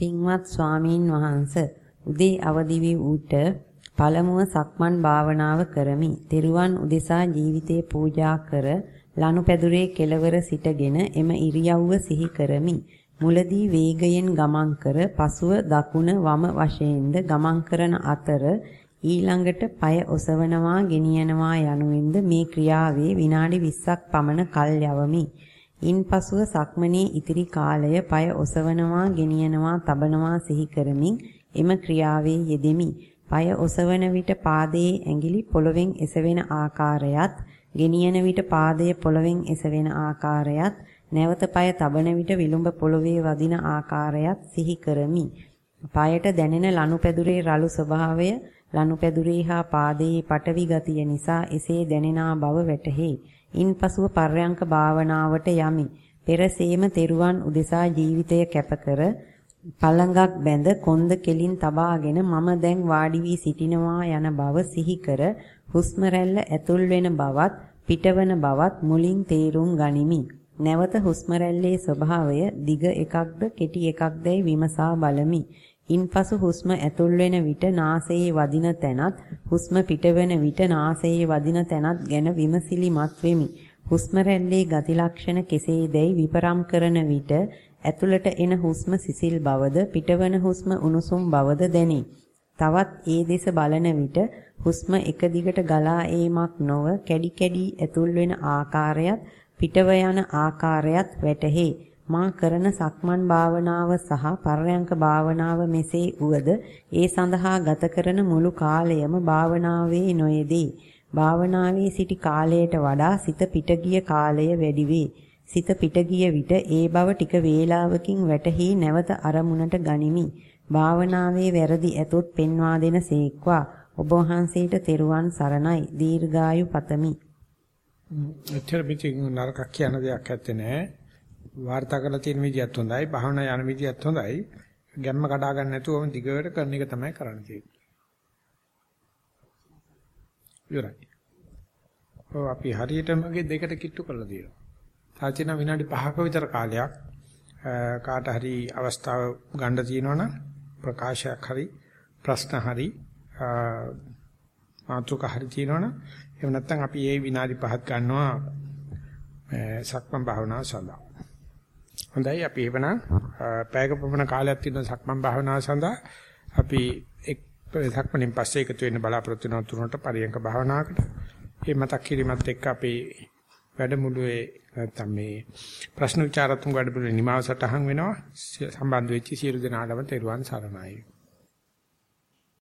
පින්වත් ස්වාමීන් වහන්ස උදේ අවදි වී උට පළමුව සක්මන් භාවනාව කරමි. තෙරුවන් උදෙසා ජීවිතේ පූජා කර ලනුපැදුරේ කෙළවර සිටගෙන එම ඉරියව්ව සිහි කරමි. මුලදී වේගයෙන් ගමන් කර පසුව දකුණ වම වශයෙන්ද ගමන් කරන අතර ඊළඟට পায় ඔසවනවා ගෙනියනවා යනුවෙන්ද මේ ක්‍රියාවේ විනාඩි 20ක් පමණ කල් යවමි. ඉන්පසුව සක්මනේ ඉතිරි කාලය পায় ඔසවනවා, ගෙනියනවා, තබනවා සිහි කරමින් එම ක්‍රියාවේ යෙදෙමි. পায় ඔසවන විට පාදයේ ඇඟිලි පොළවෙන් එසවෙන ආකාරයත්, ගෙනියන විට පාදයේ පොළවෙන් එසවෙන ආකාරයත්, නැවත পায় තබන විට විලුඹ පොළවේ වදින ආකාරයත් සිහි කරමි. පායට දැනෙන ලනුපැදුරේ රළු ස්වභාවය ලනුපැදුරේ හා පාදයේ පටවි ගතිය නිසා එසේ දැනෙනා බව වැටහේ. ඉන්පසුව පර්යංක භාවනාවට යමි. පෙරසේම තෙරුවන් උදෙසා ජීවිතය කැපකර පළඟක් බැඳ කොන්ද කෙලින් තබාගෙන මම දැන් වාඩි වී සිටිනවා යන බව සිහි කර හුස්ම රැල්ල ඇතුල් වෙන බවත් පිටවන බවත් මුලින් තේරුම් ගනිමි. නැවත හුස්ම රැල්ලේ ස්වභාවය දිග එකක්ද කෙටි එකක්දයි විමසා බලමි. ඉන්පසු හුස්ම ඇතුල් වෙන විට නාසයේ වදින තැනත් හුස්ම පිටවෙන විට නාසයේ වදින තැනත් ගැන විමසිලිමත් වෙමි. හුස්ම රැල්ලේ ගති ලක්ෂණ කෙසේදයි විපරම් කරන විට ඇතුළට එන හුස්ම සිසිල් බවද පිටවන හුස්ම උණුසුම් බවද දැනේ. තවත් ඒ දෙස බලන විට හුස්ම එක දිගට ගලා ඒමක් නොව කැඩි කැඩි ඇතුල් වෙන ආකාරයත් පිටව යන ආකාරයත් වැටහේ. මා කරන සක්මන් භාවනාව සහ පර්යංක භාවනාව මෙසේ උවද ඒ සඳහා ගත කරන මුළු කාලයම භාවනාවේ නොයේදී. භාවනාවේ සිටි කාලයට වඩා සිත පිට ගිය කාලය වැඩි වේ. සිත පිට ගිය විට ඒ බව ටික වේලාවකින් වැටහි නැවත අරමුණට ගනිමි. භාවනාවේ වැරදි ඇතොත් පෙන්වා දෙන සේක්වා. ඔබ වහන්සේට තෙරුවන් සරණයි. දීර්ඝායු පතමි. එච්චර පිටින් නරකක් කියන දෙයක් ඇත්තේ නැහැ. වාර්තා කරලා තියෙන විදියත් හොඳයි, භාවනා යන විදියත් හොඳයි. ගැම්ම කඩා ගන්න නැතුවම දිගට කරන එක තමයි කරන්න තියෙන්නේ. ඉවරයි. ඔව් අපි හරියටම දෙකට කිට්ටු කරලා දෙනවා. තාචින විනාඩි 5ක විතර කාලයක් කාට හරි අවස්ථාව ගන්න තියෙනවනම් ප්‍රකාශයක් හරි ප්‍රශ්න හරි මාතෘක හරි තියෙනවනම් එහෙම නැත්නම් අපි මේ විනාඩි 5ක් ගන්නවා සක්මන් භාවනාව සඳහා. හොඳයි අපි එවනම් පැයක පමණ කාලයක් තියෙන සක්මන් භාවනාව සඳහා අපි එක් සක්මනින් පස්සේ එකතු වෙන්න බලාපොරොත්තු වෙන තුනට පරියන්ක භාවනාවකට. මේ මතක් කිරීමත් එක්ක අපේ වැඩමුළුවේ නැත්නම් මේ ප්‍රශ්න විචාරතුංග වැඩමුළුවේ නිමාව සටහන් වෙනවා. සම්බන්ධ වෙච්ච සියලු දෙනාටම තෙරුවන් සරණයි.